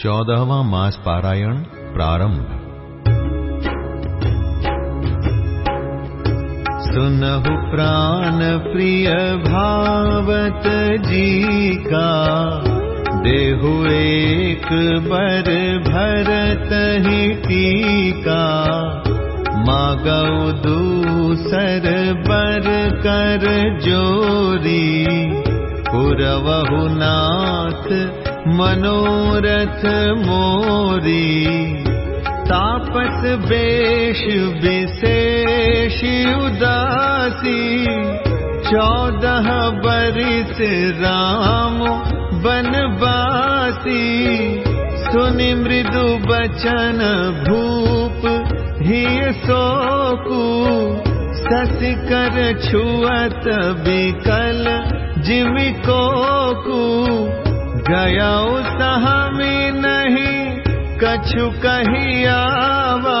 चौदहवा मास पारायण प्रारंभ। सुनहु प्राण प्रिय भावत जी का देहु एक बर भरत ही टीका। मागौ दूसर बर कर जोरी पुरवहु नाथ मनोरथ मोरी तापस बेश विशेष उदासी चौदह बरिस राम बनवासी। सुनि मृदु बचन भूप ही सोकू सस कर छुअत बिकल जिमि कोकू गया सहमी नहीं कछु कही आवा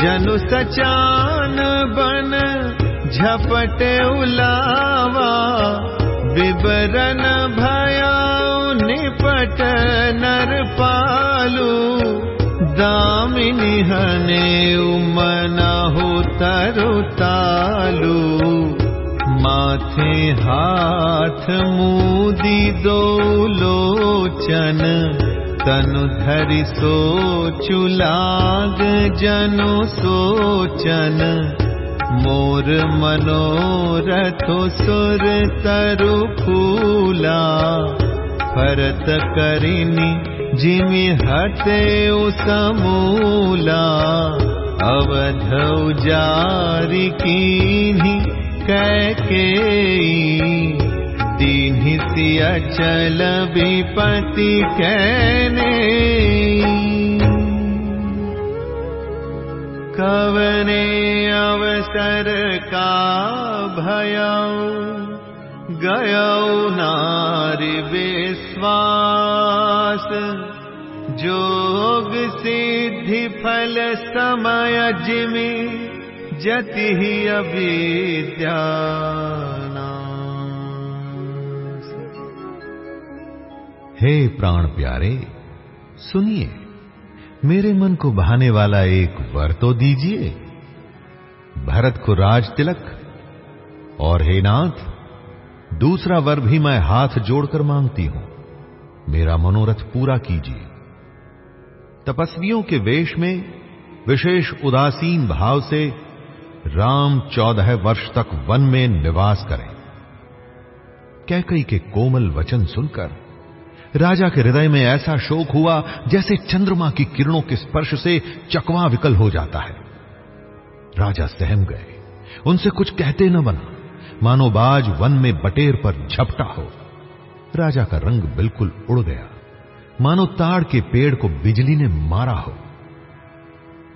जनु सचान बन झपटे उलावा। विवरण भया निपट नर पालू। दामिनी हने उमना हो तरु तालू माथे हाथ मुदी दो लोचन तनु धरि सोचु लाग जनु सोचन। मोर मनोरथो सुर तरु फूला भरत करिनी जिमि हटे समूला। अवध जारी कैके दीन्हि सिया चल विपति कहने कवने अवसर का भयऊ गयऊ नारी विश्वास। जोग सिद्धि फल समय जिमी। जति ही अविद्या हे प्राण प्यारे, सुनिए, मेरे मन को बहाने वाला एक वर तो दीजिए। भरत को राज तिलक, और हे नाथ, दूसरा वर भी मैं हाथ जोड़कर मांगती हूँ। मेरा मनोरथ पूरा कीजिए। तपस्वियों के वेश में विशेष उदासीन भाव से राम चौदह वर्ष तक वन में निवास करें। कैकई के कोमल वचन सुनकर, राजा के हृदय में ऐसा शोक हुआ जैसे चंद्रमा की किरणों के स्पर्श से चकवा विकल हो जाता है। राजा सहम गए। उनसे कुछ कहते न बना। मानो बाज वन में बटेर पर झपटा हो। राजा का रंग बिल्कुल उड़ गया। मानो ताड़ के पेड़ को बिजली ने मारा हो।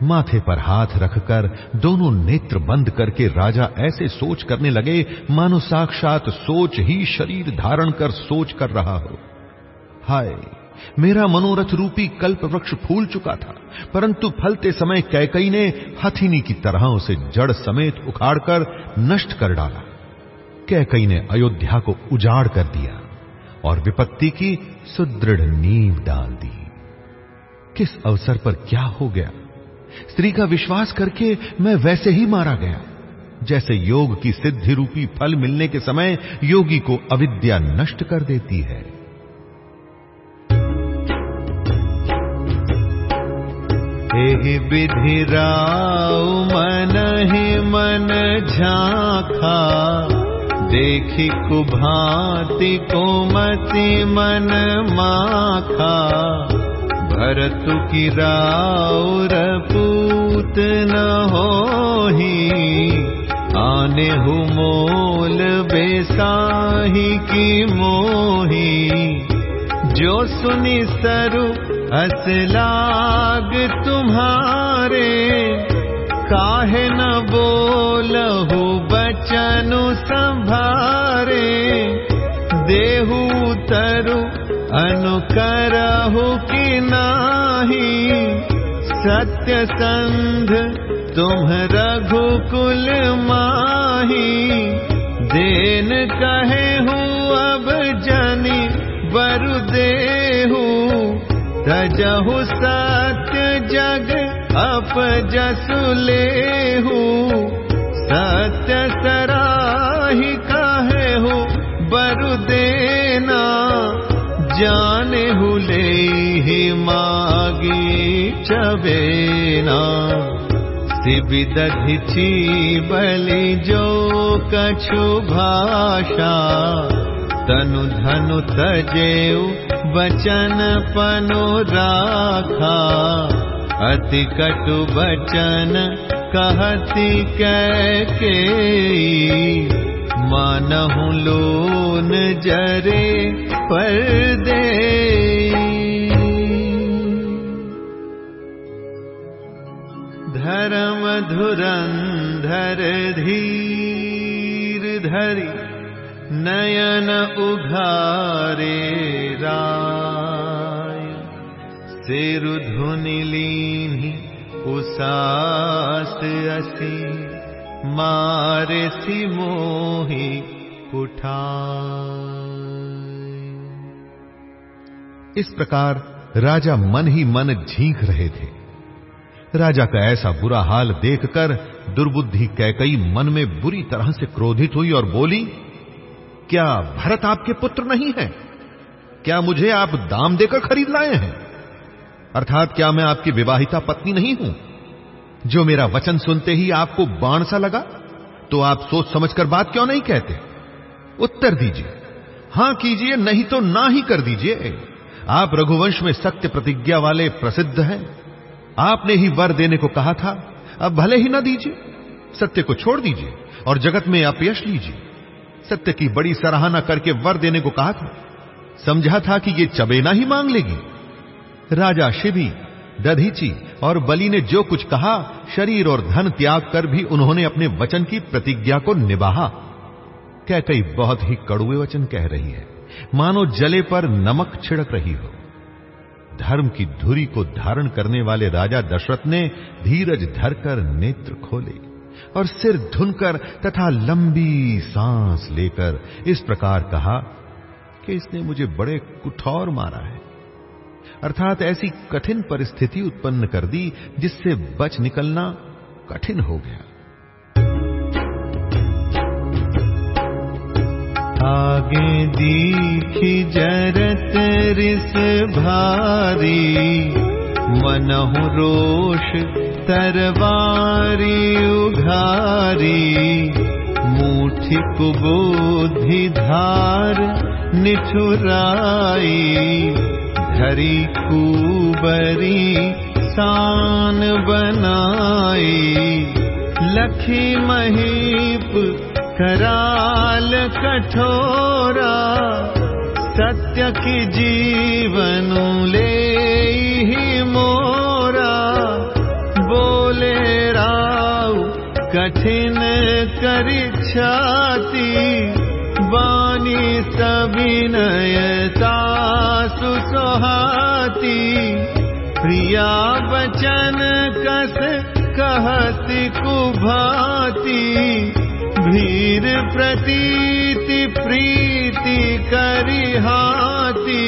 माथे पर हाथ रखकर दोनों नेत्र बंद करके राजा ऐसे सोच करने लगे, मानो साक्षात सोच ही शरीर धारण कर सोच कर रहा हो। हाय, मेरा मनोरथ रूपी कल्प वृक्ष फूल चुका था, परंतु फलते समय कैकई ने हथिनी की तरह उसे जड़ समेत उखाड़कर नष्ट कर डाला। कैकई ने अयोध्या को उजाड़ कर दिया और विपत्ति की सुदृढ़ नींव डाल दी। किस अवसर पर क्या हो गया? स्त्री का विश्वास करके मैं वैसे ही मारा गया। जैसे योग की सिद्धि रूपी फल मिलने के समय योगी को अविद्या नष्ट कर देती है। विधि राव मन ही मन झांखा, देखी कुभाति मन माखा। भरत की मोल बेसाही की मोही। जो सुनी सरु हस लाग तुम्हारे काहे न बोलहु बचनु संभारे। देहु तरु अनुकरहु कि नाही? सत्य संध तुम रघुकुल माही। देन कहे हूँ अब जनी बरु देहू। तजहु सत्य जग अप जसु लेहु। सत्य सराहि जाने हुले ही मागी चबेना सिबिदधि बलि जो कछु भाषा। तनु धनु बचन पनु राखा। अति कटु बचन कहती के मानहु लोन जरे धरमधुरन् धर धीर धरि नयन उघारे राय। सिरुधुनिलीनि उघु असि उसा मोहि उठा इस प्रकार राजा मन ही मन झींक रहे थे। राजा का ऐसा बुरा हाल देखकर दुर्बुद्धि कैकई मन में बुरी तरह से क्रोधित हुई और बोली, क्या भरत आपके पुत्र नहीं है? क्या मुझे आप दाम देकर खरीद लाए हैं? अर्थात क्या मैं आपकी विवाहिता पत्नी नहीं हूँ? जो मेरा वचन सुनते ही आपको बाण सा लगा तो आप सोच समझकर बात क्यों नहीं कहते? उत्तर दीजिए। हाँ कीजिए, नहीं तो ना ही कर दीजिए। आप रघुवंश में सत्य प्रतिज्ञा वाले प्रसिद्ध हैं। आपने ही वर देने को कहा था। अब भले ही ना दीजिए। सत्य को छोड़ दीजिए और जगत में अपयश लीजिए। सत्य की बड़ी सराहना करके वर देने को कहा था। समझा था कि ये चबेना ही मांग लेगी। राजा शिवी दधीची और बलि ने जो कुछ कहा, शरीर और धन त्याग कर भी उन्होंने अपने वचन की प्रतिज्ञा को निभाहा। कह कई बहुत ही कड़ुए वचन कह रही है। मानो जले पर नमक छिड़क रही हो। धर्म की धुरी को धारण करने वाले राजा दशरथ ने धीरज धरकर नेत्र खोले और सिर धुनकर तथा लंबी सांस लेकर इस प्रकार कहा कि इसने मुझे बड़े कुठौर मारा है। अर्थात ऐसी कठिन परिस्थिति उत्पन्न कर दी जिससे बच निकलना कठिन हो गया। दीखी जरत रिस भारी। मनहु रोष तरवारी उघारी। मूठी कुबोधि धार निठुराई। धरी कुबरी सान बनाई। लखी महीप कराल कठोरा सत्य की जीवन ले ही मोरा। बोले राव कठिन करी छाती बानी सविनयता सुसोहाती प्रिया बचन कस कहती कुभाती भीर प्रतीति प्रीति करिहाती।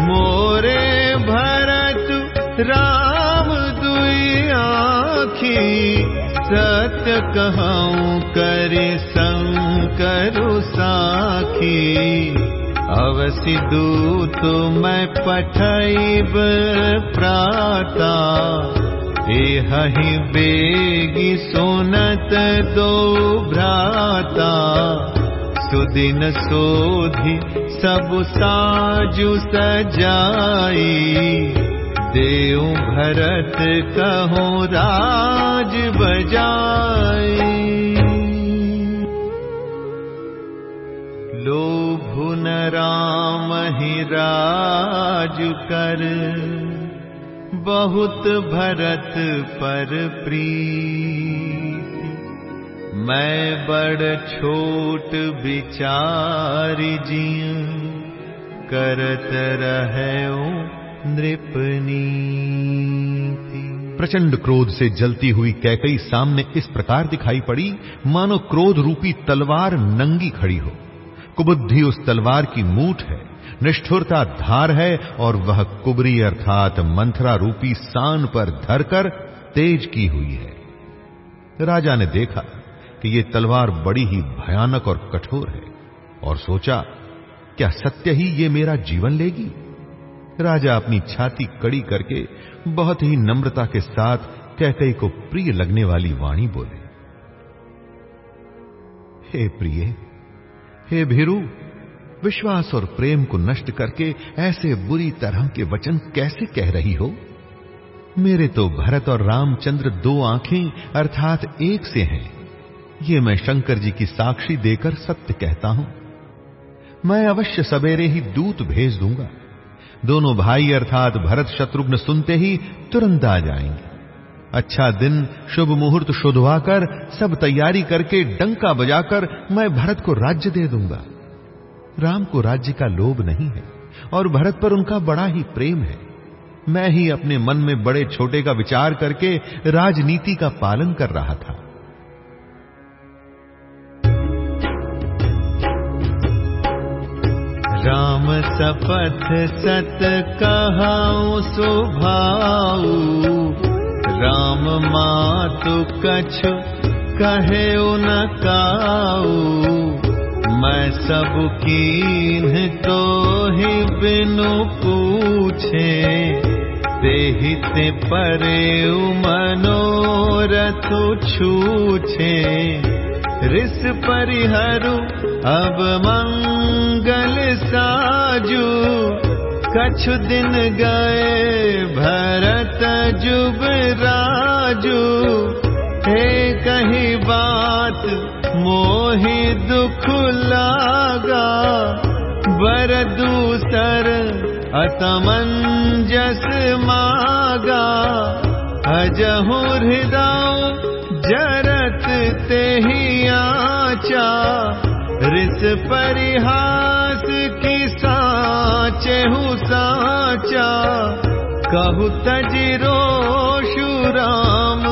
मोरे भरत राम दुई आखी। सत्य कहूँ करे संकरु साखी। अवसि दूत मैं पठैब प्राता बेगी सोनत दो भ्राता सुदिन सोधि सब साजु सजाई। देव भरत कहो राज बजाई। लोभु न राम ही राज कर बहुत भरत पर प्रीति। मैं बड़ छोट विचार जिय, करत रहे नृपनीति प्रचंड क्रोध से जलती हुई कैकई सामने इस प्रकार दिखाई पड़ी, मानो क्रोध रूपी तलवार नंगी खड़ी हो। कुबुद्धि उस तलवार की मूठ है। निष्ठुरता धार है और वह कुबरी अर्थात मंथरा रूपी सान पर धरकर तेज की हुई है। राजा ने देखा कि ये तलवार बड़ी ही भयानक और कठोर है और सोचा, क्या सत्य ही ये मेरा जीवन लेगी? राजा अपनी छाती कड़ी करके बहुत ही नम्रता के साथ कैकई को प्रिय लगने वाली वाणी बोले, हे प्रिय, हे भीरू विश्वास और प्रेम को नष्ट करके ऐसे बुरी तरह के वचन कैसे कह रही हो? मेरे तो भरत और रामचंद्र दो आँखें अर्थात एक से हैं। ये मैं शंकर जी की साक्षी देकर सत्य कहता हूँ। मैं अवश्य सवेरे ही दूत भेज दूँगा। दोनों भाई अर्थात भरत शत्रुघ्न सुनते ही तुरंत आ जाएँगे। अच्छा दिन, शुभ मुहूर्त शोधवाकर सब तैयारी करके डंका बजाकर मैं भरत को राज्य दे दूँगा। राम को राज्य का लोभ नहीं है और भरत पर उनका बड़ा ही प्रेम है। मैं ही अपने मन में बड़े छोटे का विचार करके राजनीति का पालन कर रहा था। राम सपथ सत कहाऊ, सुभाऊ। राम मातु कछ कहे न काऊ। मैं सब कीन तो ही बिनु पूछे ते परे मनोरथ छूछे। ऋष परिहरु अब मंगल साजू। कछु दिन गए भरत जुब राजू। हे कही बात मोहि दुख लागा बर दूसर अतमंजस मागा। अजहु हृदय जरत ते ही आचा रिस परिहास की साचे हूँ साचा। कहु तजरो शुराम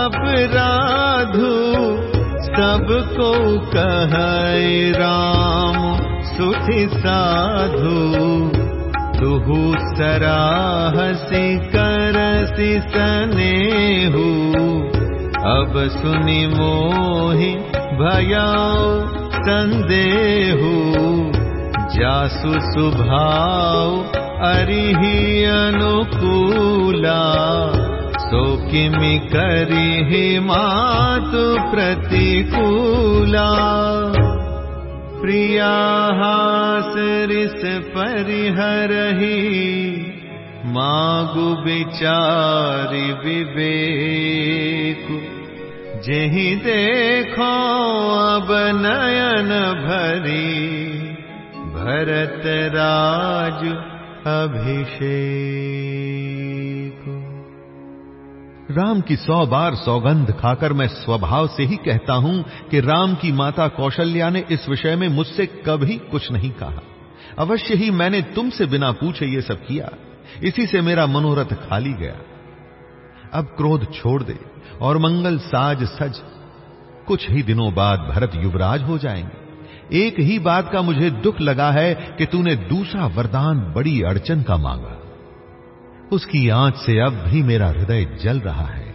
अपराधु कह राम सुखी साधु। तुहु सराहसी करसी सनेहू। अब सुनि मोहि भयाओ संदेहु। जासु सुभाव अरिहि अनुकूला सो किमि करिहि मातु प्रतिकूला। प्रिया रिस परिहरही मागु विचारि विवेक। जेहि देखो अब नयन भरी भरत राज अभिषेक राम की सौ बार सौगंध खाकर मैं स्वभाव से ही कहता हूँ कि राम की माता कौशल्या ने इस विषय में मुझसे कभी कुछ नहीं कहा। अवश्य ही मैंने तुमसे बिना पूछे ये सब किया। इसी से मेरा मनोरथ खाली गया। अब क्रोध छोड़ दे और मंगल साज सज। कुछ ही दिनों बाद भरत युवराज हो जाएँगे। एक ही बात का मुझे दुख लगा है कि तूने दूसरा वरदान बड़ी अड़चन का मांगा। उसकी आँच से अब भी मेरा हृदय जल रहा है।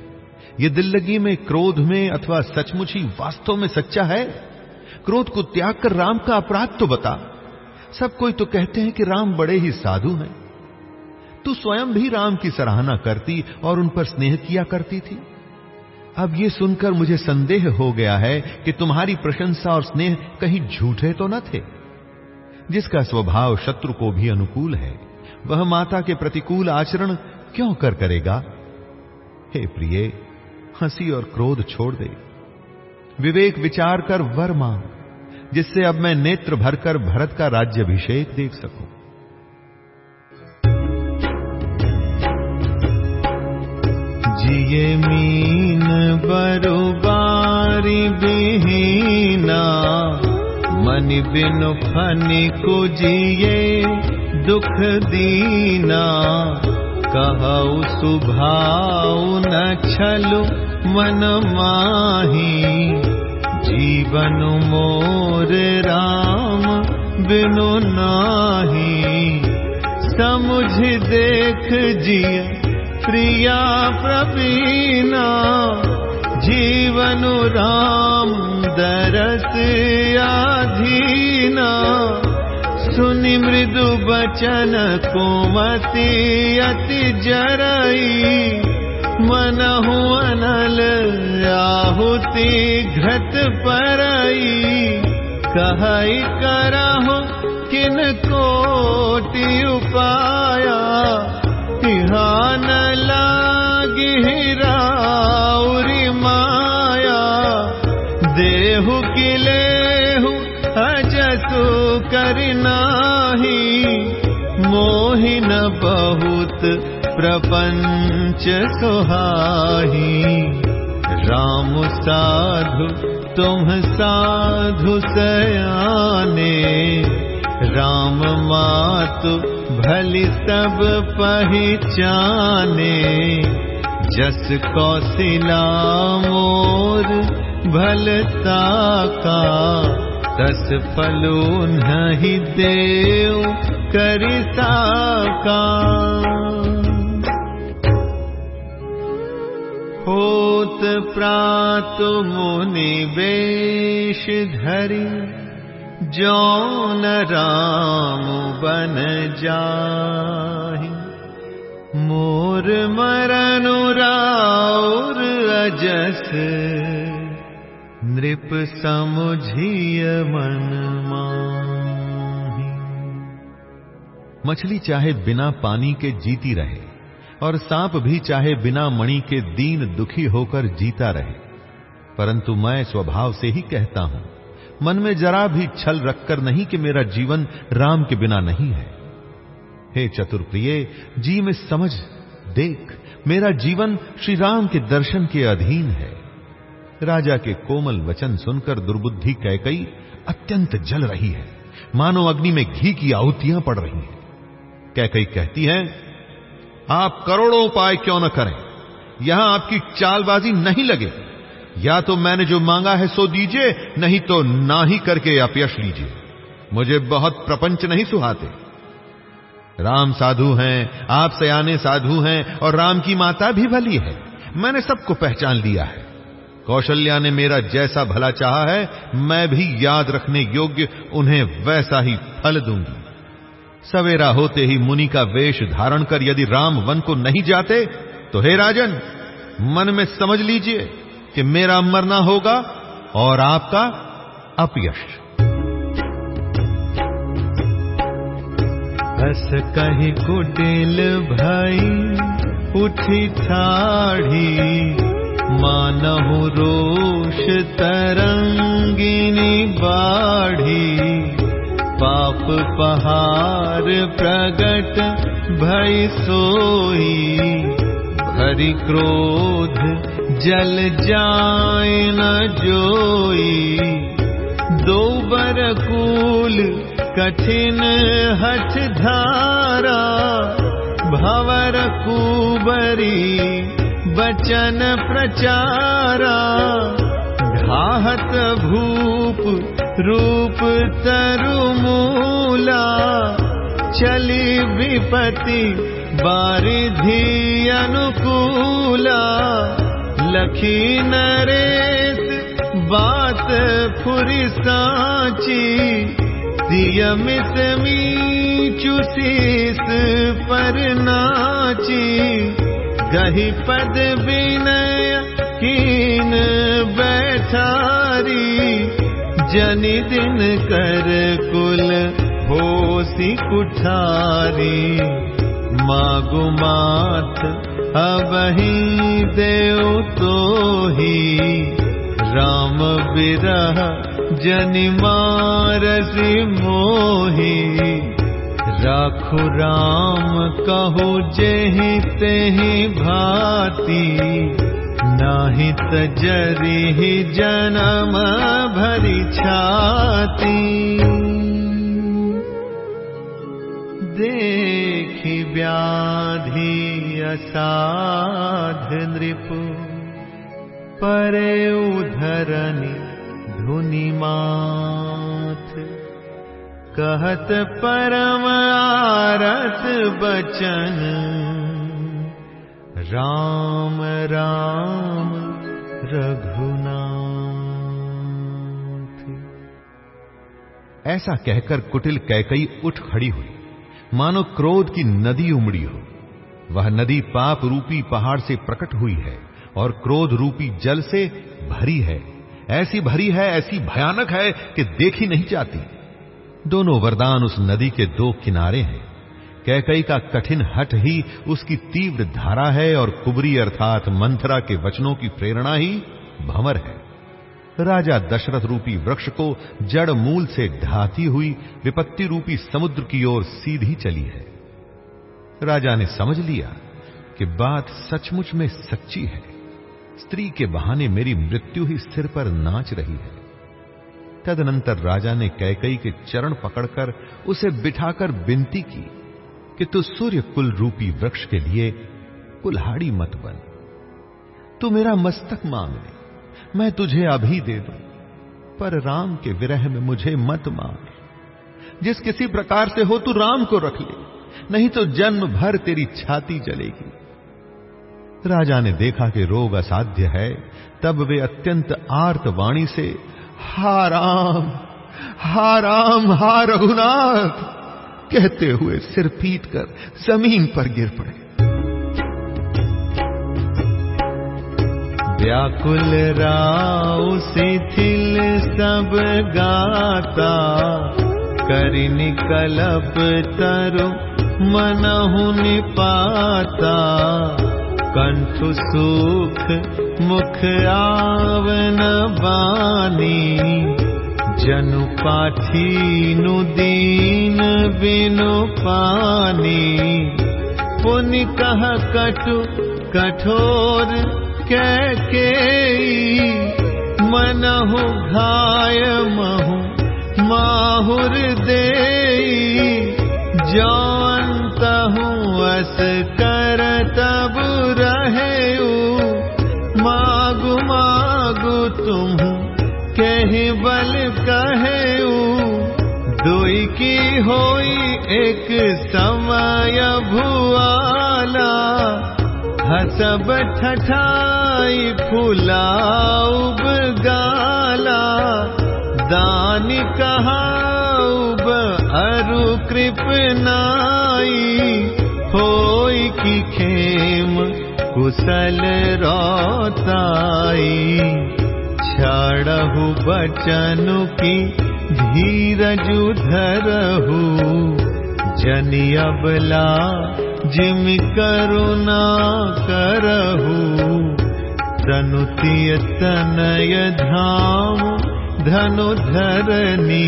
ये दिल लगी में, क्रोध में अथवा सचमुच ही वास्तव में सच्चा है? क्रोध को त्याग कर राम का अपराध तो बता। सब कोई तो कहते हैं कि राम बड़े ही साधु हैं। तू स्वयं भी राम की सराहना करती और उन पर स्नेह किया करती थी। अब ये सुनकर मुझे संदेह हो गया है कि तुम्हारी प्रशंसा और स्नेह कहीं झूठे तो न थे, जिसका स्वभाव शत्रु को भी अनुकूल है। वह माता के प्रतिकूल आचरण क्यों कर करेगा? हे प्रिय, हँसी और क्रोध छोड़ दे। विवेक विचार कर वर मांग, जिससे अब मैं नेत्र भरकर भरत का राज्यभिषेक देख सकूँ। जिये मीन बरुबारी बिहीना, मन बिन फनि को जिये दुख दीना कहु सुभाव न छलु मन माही जीवन मोर राम बिनु नाही। समुझ देख जिया प्रिया प्रवीणा। जीवन राम दरस आधीना सुनि मृदु बचन कोमति अति जरई। मनहु अनल आहुति घृत परई। कहई करहु किन कोटि उपाया। तिहान लागी माया। देहु किलेहु अजसु करनाही मोहिन बहुत प्रपंच सुहाही राम साधु, तुम साधु सयाने। राम मातु, भली सब पहचाने। जस कौशिला मोर भलता का तस फलो नहीं देव करिता का होत प्रात मुनि बेश धरी जौन राम बन जाहि। मोर राउर अजस नृप समुझिय मन मछली चाहे बिना पानी के जीती रहे, और सांप भी चाहे बिना मणि के दीन दुखी होकर जीता रहे। परंतु मैं स्वभाव से ही कहता हूँ, मन में जरा भी छल रखकर नहीं कि मेरा जीवन राम के बिना नहीं है। हे चतुर्प्रिय, जी में समझ, देख, मेरा जीवन श्री राम के दर्शन के अधीन है। राजा के कोमल वचन सुनकर दुर्बुद्धि कैकई अत्यंत जल रही है। मानो अग्नि में घी की आहुतियाँ पड़ रही हैं। कैकई कहती है, आप करोड़ों उपाय क्यों न करें? यहाँ आपकी चालबाजी नहीं लगे। या तो मैंने जो मांगा है सो दीजिए, नहीं तो ना ही करके अपयश लीजिए। मुझे बहुत प्रपंच नहीं सुहाते। राम साधु हैं, आप सयाने साधु हैं और राम की माता भी भली है। मैंने सबको पहचान लिया है। कौशल्या ने मेरा जैसा भला चाहा है, मैं भी याद रखने योग्य उन्हें वैसा ही फल दूँगी। सवेरा होते ही मुनि का वेश धारण कर यदि राम वन को नहीं जाते तो हे राजन, मन में समझ लीजिए कि मेरा मरना होगा और आपका अपयश। हस कही कुटिल भाई, उठी ठाढ़ी। मानहु रोष तरंगिनी बाढ़ी पाप पहार प्रगट भई सोई। भरी क्रोध जल जाय न जोई। दो बरकूल कठिन हठ धारा भवर कुबरी बचन प्रचारा घाहत भूप रूप तरुमूला चली विपति बारिधि अनुकूला। लखी नरेश बात फुरी साची दियमित मीचु शीस पर नाची गही पद विनय, कीन बैठारी। जनि दिन कर कुल होसी कुठारी। मागु माथ अबही देव तो ही। राम विरह जनि मारसी मोही। राखु राम कहु जेहि तेहि भाती नाही तजरी जन्म भरी छाती। देखि व्याधि असाध नृपु परे उधरनि धुनि माथ कहत परम आरत बचन। राम राम रघुनाथ। ऐसा कहकर कुटिल कैकई उठ खड़ी हुई। मानो क्रोध की नदी उमड़ी हो। वह नदी पाप रूपी पहाड़ से प्रकट हुई है और क्रोध रूपी जल से भरी है। ऐसी भरी है, ऐसी भयानक है कि देखी नहीं जाती। दोनों वरदान उस नदी के दो किनारे हैं। कैकई का कठिन हट ही उसकी तीव्र धारा है और कुबरी अर्थात मंथरा के वचनों की प्रेरणा ही भंवर है। राजा दशरथ रूपी वृक्ष को जड़ मूल से ढाती हुई विपत्ति रूपी समुद्र की ओर सीधी चली है। राजा ने समझ लिया कि बात सचमुच में सच्ची है। स्त्री के बहाने मेरी मृत्यु ही सिर पर नाच रही है। तदनंतर राजा ने कैकई के चरण पकड़कर उसे बिठाकर विनती की कि तू सूर्य कुल रूपी वृक्ष के लिए कुल्हाड़ी मत बन। तू मेरा मस्तक मांग ले, मैं तुझे अभी दे दूँ, पर राम के विरह में मुझे मत मार जिस किसी प्रकार से हो तू राम को रख ले, नहीं तो जन्म भर तेरी छाती जलेगी। राजा ने देखा कि रोग असाध्य है, तब वे अत्यंत आर्त वाणी से हा राम हा राम हा रघुनाथ कहते हुए सिर पीट कर ज़मीन पर गिर पड़े। व्याकुल राव शिथिल सब गाता, कर निकलप तरु मनहु निपाता, कंठ सुख मुख आवन बानी जनु पाठी दीन बिनु पानी। पुनि कह कटु कठोर के मनहु घाय महु माहुर अस कर होई एक समय भुआला हसब ठठाई फुलाउब गाला। दानी कहाउब अरु कृप नाई होई की खेम कुशल रोताई। छड़हु बचनु की धीरजु धरहु जनि अबला जिम करुणा करहु। तनुतिय तनय धाम धनु धरनी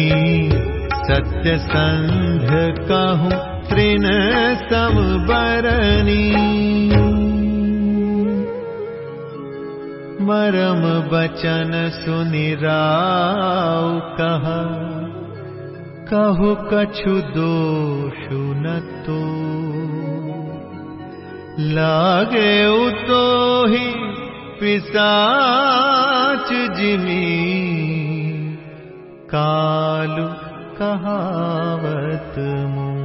सत्य संध कहूँ तृण मरम बचन सुनि राव कहा। कहु कछु दोषु न तो। लागे तो ही पिसाच जिमी कालु कहावत मूर।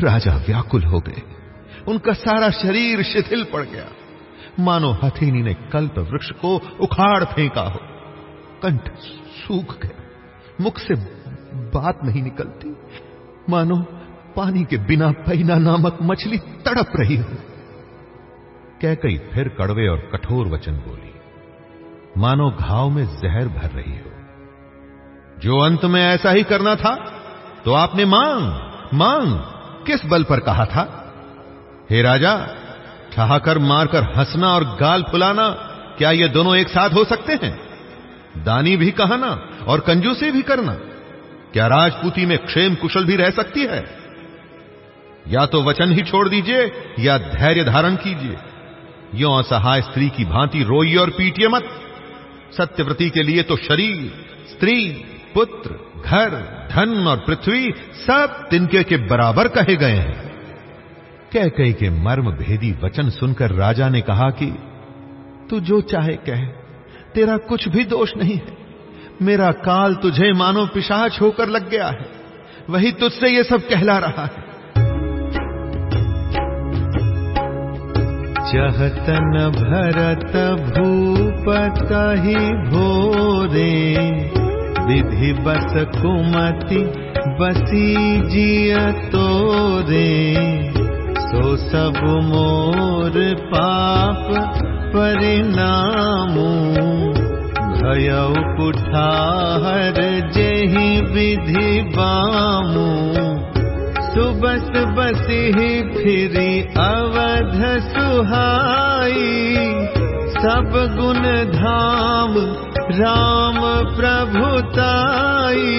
राजा व्याकुल हो गए। उनका सारा शरीर शिथिल पड़ गया। मानो हथेनी ने कल्प वृक्ष को उखाड़ फेंका हो। कंठ सूख गया। मुख से बात नहीं निकलती। मानो पानी के बिना पैना नामक मछली तड़प रही हो। कह कई फिर कड़वे और कठोर वचन बोली, मानो घाव में जहर भर रही हो। जो अंत में ऐसा ही करना था तो आपने मांग मांग किस बल पर कहा था? हे राजा, ठहाकर मारकर हंसना और गाल फुलाना, क्या ये दोनों एक साथ हो सकते हैं? दानी भी कहना और कंजूसी भी करना, क्या राजपूती में क्षेम कुशल भी रह सकती है? या तो वचन ही छोड़ दीजिए, या धैर्य धारण कीजिए। यो असहाय स्त्री की भांति रोइए और पीटिए मत। सत्यव्रती के लिए तो शरीर, स्त्री, पुत्र, घर, धन और पृथ्वी सब तिनके के बराबर कहे गए हैं। कह कह के मर्म भेदी वचन सुनकर राजा ने कहा कि तू जो चाहे कह, तेरा कुछ भी दोष नहीं है। मेरा काल तुझे मानो पिशाच होकर लग गया है। वही तुझसे ये सब कहला रहा है। चहतन भरत भूप कही भोरे, विधि बस कुमति बसी जिय तोरे। सो सब मोर पाप परिणामू भय कुठार जेहि विधि बामू। सुबस बसी फिरी अवध सुहाई। सब गुण धाम राम प्रभुताई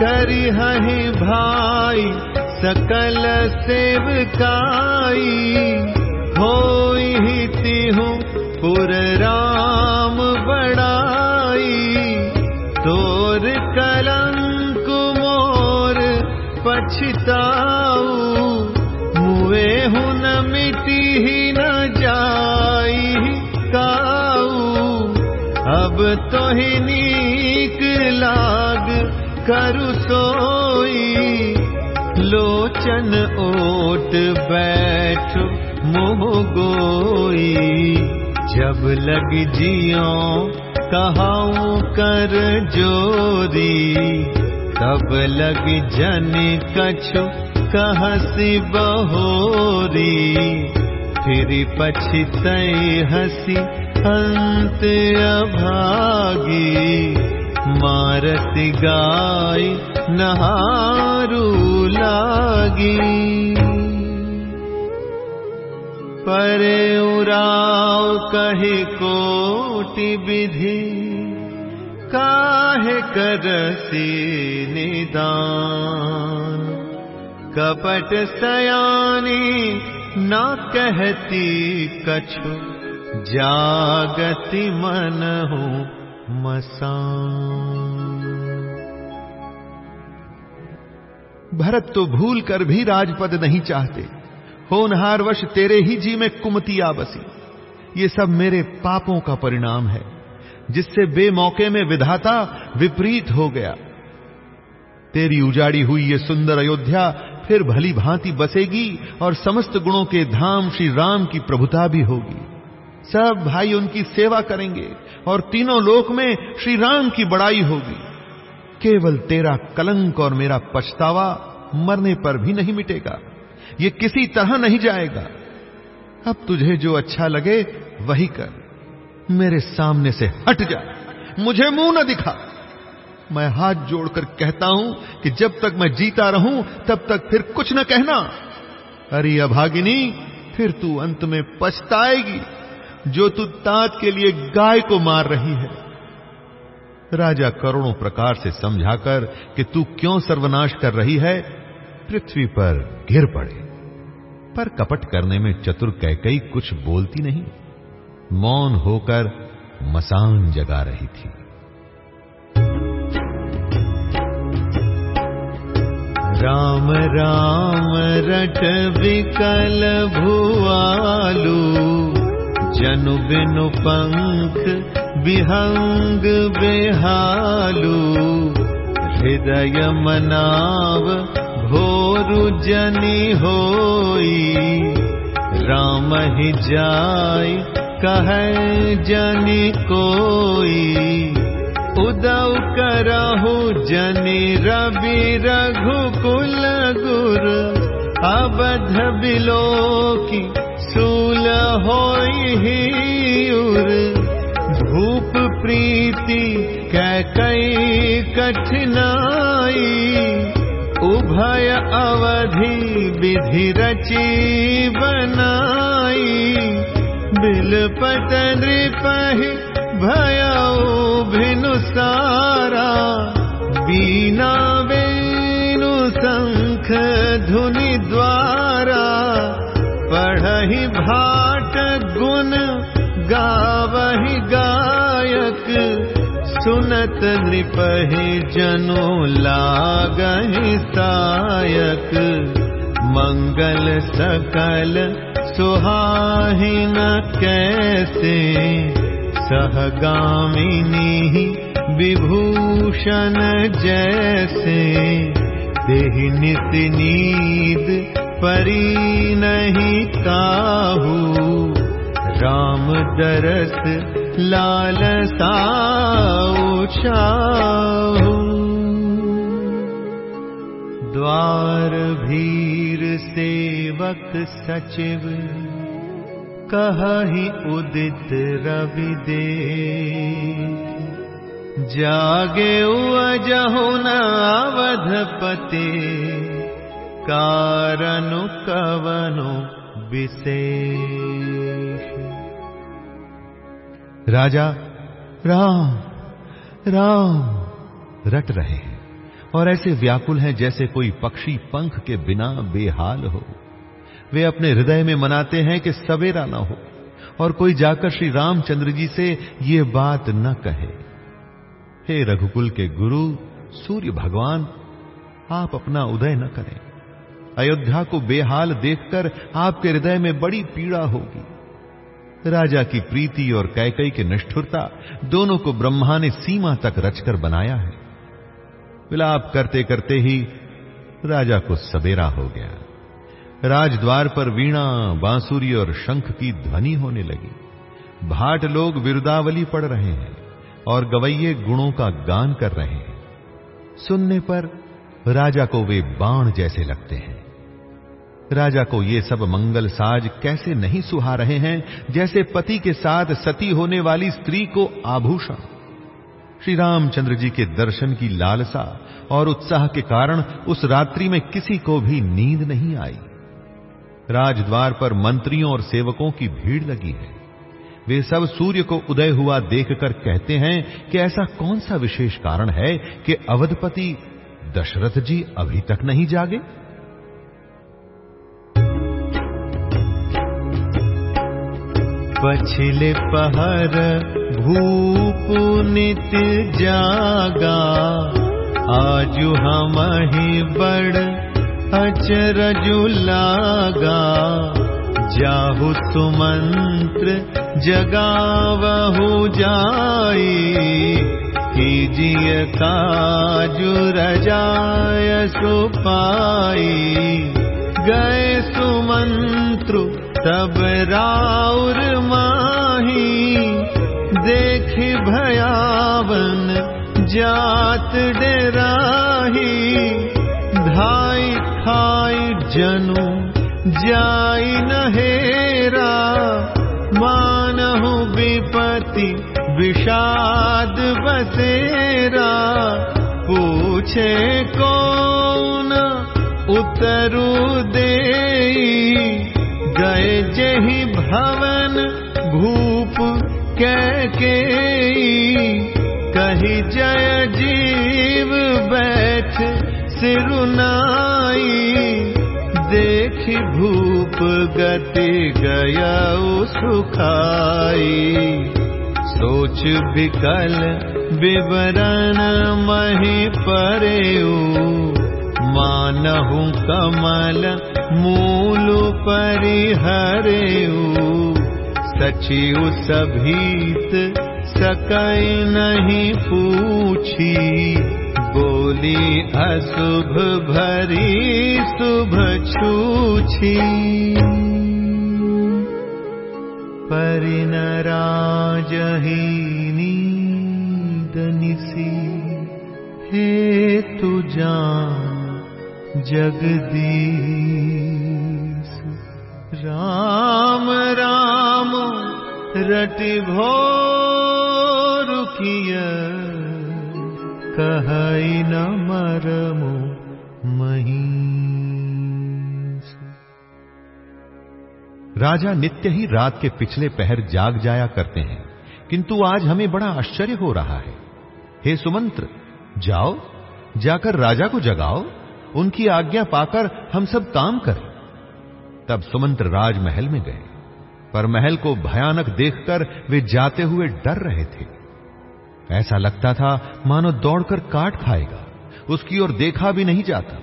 करी हहि भाई सकल सेवकाई हो पुर राम बड़ाई। तोर कलंक मोर पछताऊ मुए हूँ न मिटी ही न जाई काऊ। अब तो ही नीक लाग करु लोचन ओट बैठ, मोह गोई। जब लग जियो, कहाऊ कर जोरी। तब लग जन कछु, कहसी बहोरी। फिर पछित हसी अंत अभागी। मारत गाय नहारू। लागी। परे उराव कही कोटि विधि, काहे करसी निदान। कपट सयानी न कहती कछु, जागति मन हूँ मसान। भरत तो भूल कर भी राजपद नहीं चाहते। होनहार वश तेरे ही जी में कुमति आ बसी। ये सब मेरे पापों का परिणाम है, जिससे बेमौके में विधाता विपरीत हो गया। तेरी उजाड़ी हुई ये सुंदर अयोध्या फिर भली भांति बसेगी और समस्त गुणों के धाम श्री राम की प्रभुता भी होगी। सब भाई उनकी सेवा करेंगे और तीनों लोक में श्री राम की बड़ाई होगी। केवल तेरा कलंक और मेरा पछतावा मरने पर भी नहीं मिटेगा। ये किसी तरह नहीं जाएगा। अब तुझे जो अच्छा लगे, वही कर। मेरे सामने से हट जा। मुझे मुँह न दिखा। मैं हाथ जोड़कर कहता हूँ कि जब तक मैं जीता रहूँ, तब तक फिर कुछ न कहना। अरे अभागिनी, फिर तू अंत में पछताएगी, जो तू तात के लिए गाय को मार रही है। राजा करोड़ों प्रकार से समझाकर कि तू क्यों सर्वनाश कर रही है, पृथ्वी पर गिर पड़े। पर कपट करने में चतुर कैकई कुछ बोलती नहीं। मौन होकर मसान जगा रही थी। राम राम, रट विकल भुआलू जनु बिनु पंख विहंग बेहालू हृदय मनाव भोरु जनि होई। राम ही जाय कह जनि कोई। उदौ करहु जनि रवि रघुकुल गुर अबध बिलोकी सूल भूप प्रीति कैकई कठिनाई उभय अवधि विधि रची बनाई। बिल पतन पहि भयऊ भिनु सारा बीना बेनु शंख धुनि द्वारा। पढ़हि भाट गुण गावहि गायक सुनत नृपहि जनो लागहि सायक। मंगल सकल सुहाहिन कैसे। सहगामिनी विभूषण जैसे। देहि नहीं काहू राम दरस लाल साऊ द्वार भीर सेवक सचिव कही उदित रवि दे जागे नवधपते कारनु कवनु विशेष राजा, राम राम, रट रहे हैं और ऐसे व्याकुल हैं जैसे कोई पक्षी पंख के बिना बेहाल हो। वे अपने हृदय में मनाते हैं कि सवेरा न हो और कोई जाकर श्री रामचंद्र जी से ये बात न कहे। हे रघुकुल के गुरु, सूर्य भगवान, आप अपना उदय न करें। अयोध्या को बेहाल देखकर आपके हृदय में बड़ी पीड़ा होगी। राजा की प्रीति और कैकई की निष्ठुरता दोनों को ब्रह्मा ने सीमा तक रचकर बनाया है। विलाप करते करते ही राजा को सवेरा हो गया। राजद्वार पर वीणा, बांसुरी और शंख की ध्वनि होने लगी। भाट लोग विरुदावली पढ़ रहे हैं और गवैये गुणों का गान कर रहे हैं। सुनने पर राजा को वे बाण जैसे लगते हैं। राजा को ये सब मंगल साज कैसे नहीं सुहा रहे हैं, जैसे पति के साथ सती होने वाली स्त्री को आभूषण। श्री रामचंद्र जी के दर्शन की लालसा और उत्साह के कारण उस रात्रि में किसी को भी नींद नहीं आई। राजद्वार पर मंत्रियों और सेवकों की भीड़ लगी है। वे सब सूर्य को उदय हुआ देखकर कहते हैं कि ऐसा कौन सा विशेष कारण है कि अवधपति दशरथ जी अभी तक नहीं जागे? पछिले पहर भूप नित जागा। आजु ही बड़ अचरजु लागा। जाहु सुमंत्र जगावहु जाई। कीजिय काजु रजाय सुपाई। गए सुमंत्रु तब राउर माही देख भयावन जात डराही। धाई खाई जनु नहेरा। मानहु विपति विषाद बसेरा। पूछे कौन उतरु देई गए जही भवन भूप के कही जय जीव बैठ सिरुनाई देख भूप गति गया सुखाई। सोच विकल विवरण मही परेऊ मानहु कमल मूल परिहरेऊ सचिव सभीत सकई नहीं पूछी। बोली अशुभ भरी शुभ छूछी। परिनराजहीनी दनिसी हे तु जान जगदीश। राम राम, रटि भोर किय। कहई न मरमु राजा नित्य ही रात के पिछले पहर जाग जाया करते हैं, किंतु आज हमें बड़ा आश्चर्य हो रहा है। हे सुमंत्र, जाओ, जाकर राजा को जगाओ। उनकी आज्ञा पाकर हम सब काम करें। तब सुमंत्र राजमहल में गए। पर महल को भयानक देखकर वे जाते हुए डर रहे थे। ऐसा लगता था, मानो दौड़कर काट खाएगा। उसकी ओर देखा भी नहीं जाता।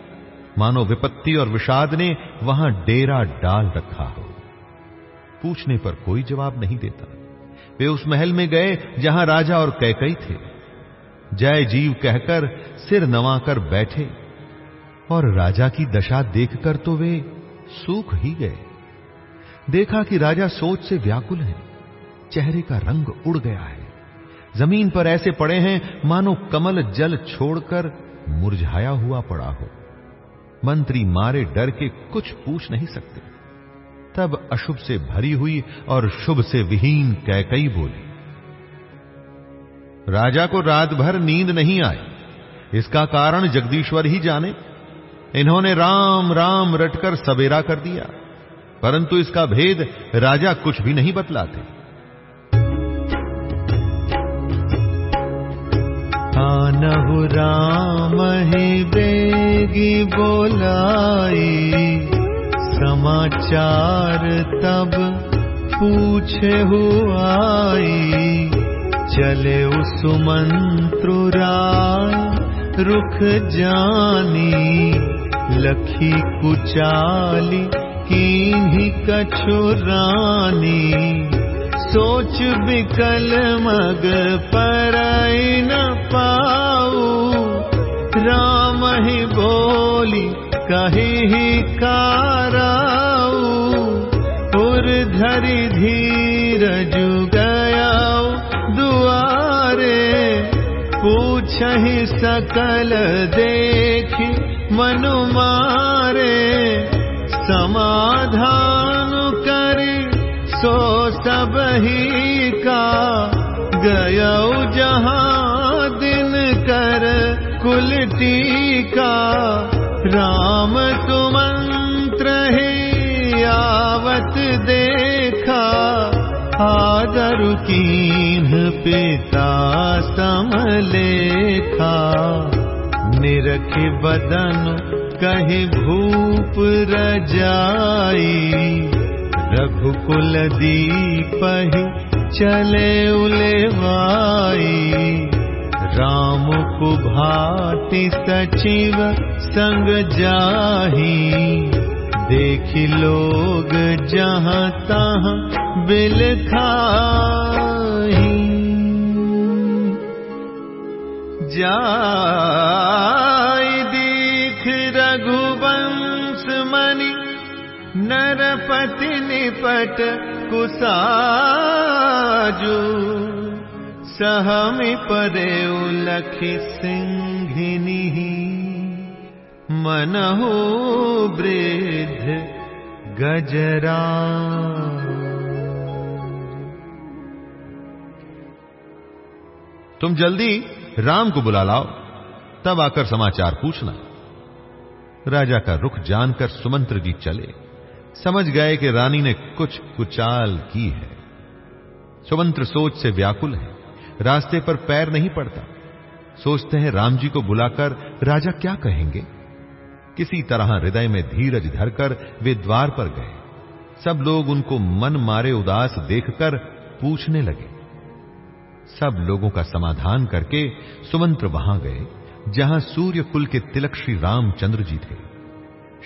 मानो विपत्ति और विषाद ने वहाँ डेरा डाल रखा हो। पूछने पर कोई जवाब नहीं देता। वे उस महल में गए, जहाँ राजा और कैकई थे। जय जीव कहकर सिर नवाकर बैठे। और राजा की दशा देखकर तो वे सूख ही गए। देखा कि राजा सोच से व्याकुल है, चेहरे का रंग उड़ गया है। ज़मीन पर ऐसे पड़े हैं, मानो कमल जल छोड़कर मुरझाया हुआ पड़ा हो। मंत्री मारे डर के कुछ पूछ नहीं सकते। तब अशुभ से भरी हुई और शुभ से विहीन कैकई बोली, राजा को रात भर नींद नहीं आई। इसका कारण जगदीश्वर ही जाने। इन्होंने राम राम रटकर सवेरा कर दिया। परंतु इसका भेद राजा कुछ भी नहीं बतलाते। आनहु राम ही बेगी बोलाई, समाचार तब पूछे हुआई, चले सुमंत्रु राय रुख जानी लखी कुचाली की कछु रानी। सोच विकल मग पर न पाऊ। राम ही बोली कही ही काराऊ। उर धरी धीर पूछ सकल देख, मनु मारे, समाधान कर, सो सब ही का गय जहाँ दिन कर, कुल टीका, राम पिता समलेखा निरख बदन कही भूप रजाई। रघुकुल दीप ही चले उलेवाई। राम को भाति सचिव संग जाही। देखी लोग जहाँ तहाँ बिल जाय दीख रघुवंश मणि नरपति निपट कुसाजू। सहमि परे उलखि सिंहिनी, मनहु वृद्ध गजरा तुम जल्दी राम को बुला लाओ, तब आकर समाचार पूछना। राजा का रुख जानकर सुमंत्र जी चले। समझ गए कि रानी ने कुछ कुचाल की है। सुमंत्र सोच से व्याकुल है, रास्ते पर पैर नहीं पड़ता। सोचते हैं राम जी को बुलाकर राजा क्या कहेंगे? किसी तरह हृदय में धीरज धरकर वे द्वार पर गए। सब लोग उनको मन मारे उदास देखकर पूछने लगे। सब लोगों का समाधान करके सुमंत्र वहाँ गए, जहाँ सूर्य कुल के तिलक श्री रामचंद्र जी थे।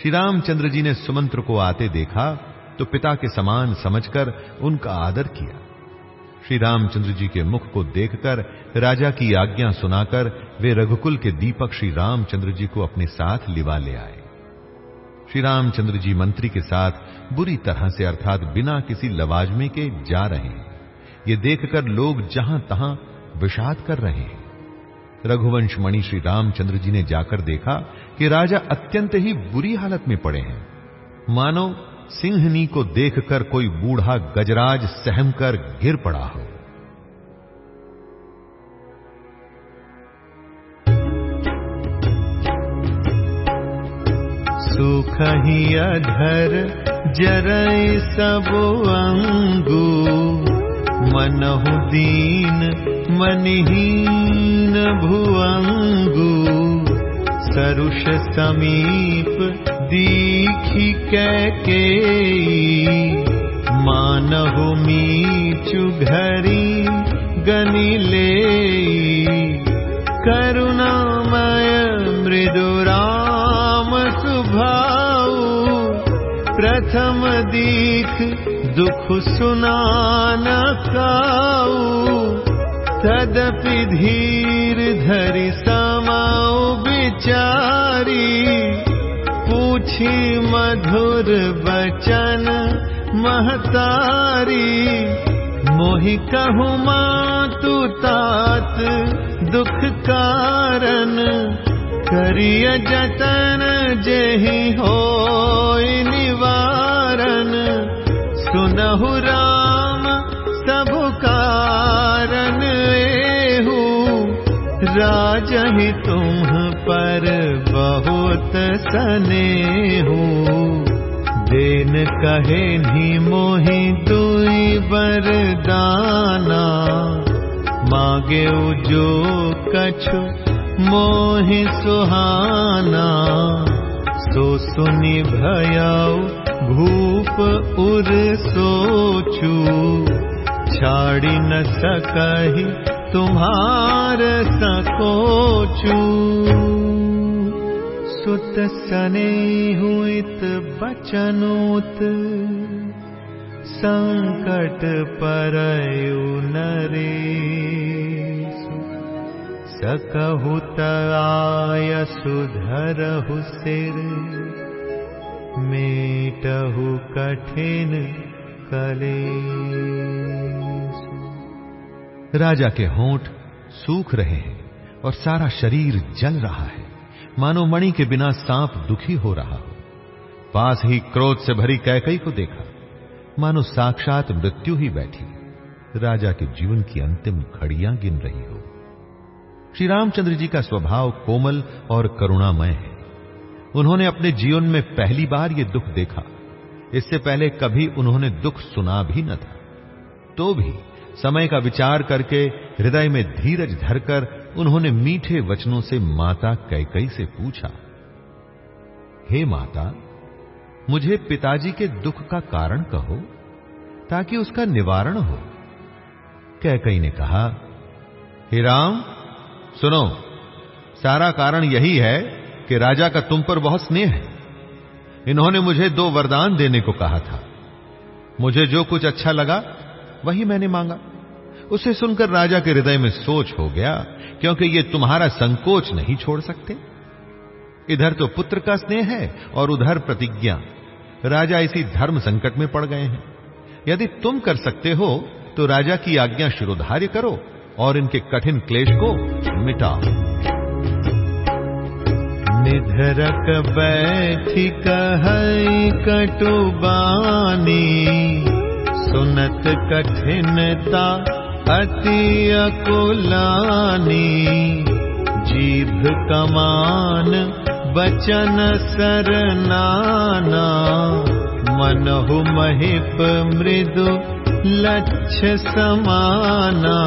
श्री रामचंद्र जी ने सुमंत्र को आते देखा तो पिता के समान समझकर उनका आदर किया। श्री रामचंद्र जी के मुख को देखकर राजा की आज्ञा सुनाकर वे रघुकुल के दीपक श्री रामचंद्र जी को अपने साथ लिवा ले आए। श्री रामचंद्र जी मंत्री के साथ बुरी तरह से, अर्थात बिना किसी लवाजमे के जा रहे हैं। ये देखकर लोग जहाँ तहां विषाद कर रहे हैं। रघुवंश मणि श्री रामचंद्र जी ने जाकर देखा कि राजा अत्यंत ही बुरी हालत में पड़े हैं। मानो सिंहनी को देखकर कोई बूढ़ा गजराज सहम कर गिर पड़ा हो। सुख ही अधर जरई सब अंगू। मनहु दीन मनहीन भुअंगू सरुष समीप दीखी कैके मानहु मीचु घरी गनी ले करुणामय मृदु राम सुभाऊ प्रथम दीख दुख सुनान तदपि धीर धरि समाओ विचारी पूछी मधुर बचन महतारी। मोहि कहु मातु तात दुख कारण करिय जतन जेहि हो निवारण सुनहु राम सब कारण राजहि तुम पर बहुत सनेहू। देन कहे नी मोहि दुई बरदाना मागे जो कछु मोहि सुहाना। सो सुनि भयाउ उर सोचू। छाड़ी न सकही तुम्हार सकोचू। सुत सने हुत बचनोत। संकट परयु नरेशु। सकहुत आय सुधरहु सिर मेटहु कठिन कले राजा के होंठ सूख रहे हैं और सारा शरीर जल रहा है। मानो मणि के बिना सांप दुखी हो रहा हो। पास ही क्रोध से भरी कैकई को देखा। मानो साक्षात मृत्यु ही बैठी। राजा के जीवन की अंतिम घड़ियाँ गिन रही हो। श्री रामचंद्र जी का स्वभाव कोमल और करुणामय है। उन्होंने अपने जीवन में पहली बार ये दुख देखा। इससे पहले कभी उन्होंने दुख सुना भी न था। तो भी समय का विचार करके हृदय में धीरज धरकर उन्होंने मीठे वचनों से माता कैकई से पूछा, हे माता, मुझे पिताजी के दुख का कारण कहो, ताकि उसका निवारण हो। कैकई ने कहा, हे राम, सुनो, सारा कारण यही है कि राजा का तुम पर बहुत स्नेह है। इन्होंने मुझे दो वरदान देने को कहा था। मुझे जो कुछ अच्छा लगा, वही मैंने मांगा। उसे सुनकर राजा के हृदय में सोच हो गया, क्योंकि ये तुम्हारा संकोच नहीं छोड़ सकते। इधर तो पुत्र का स्नेह है और उधर प्रतिज्ञा। राजा इसी धर्म संकट में पड़ गए हैं। यदि तुम कर सकते हो तो राजा की आज्ञा शिरोधार्य करो और इनके कठिन क्लेश को मिटाओ। निधरक बैठी कहई कटुबानी। सुनत कठिनता अति अकुलानी। जीभ कमान बचन सरनाना। मनहु महिप मृदु लक्ष्य समाना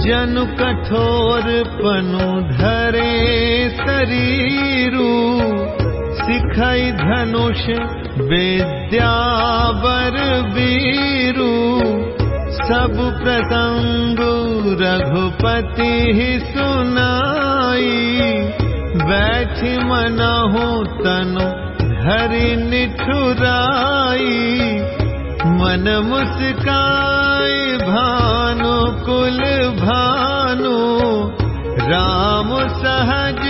जनु कठोर पनु धरे शरीरु। सिखई धनुष विद्यावर वीरु। सब प्रसंग रघुपति ही सुनाई। बैठ मनहु तनु धरि निठुराई। मन मुस्काई भानु कुल भानु राम सहज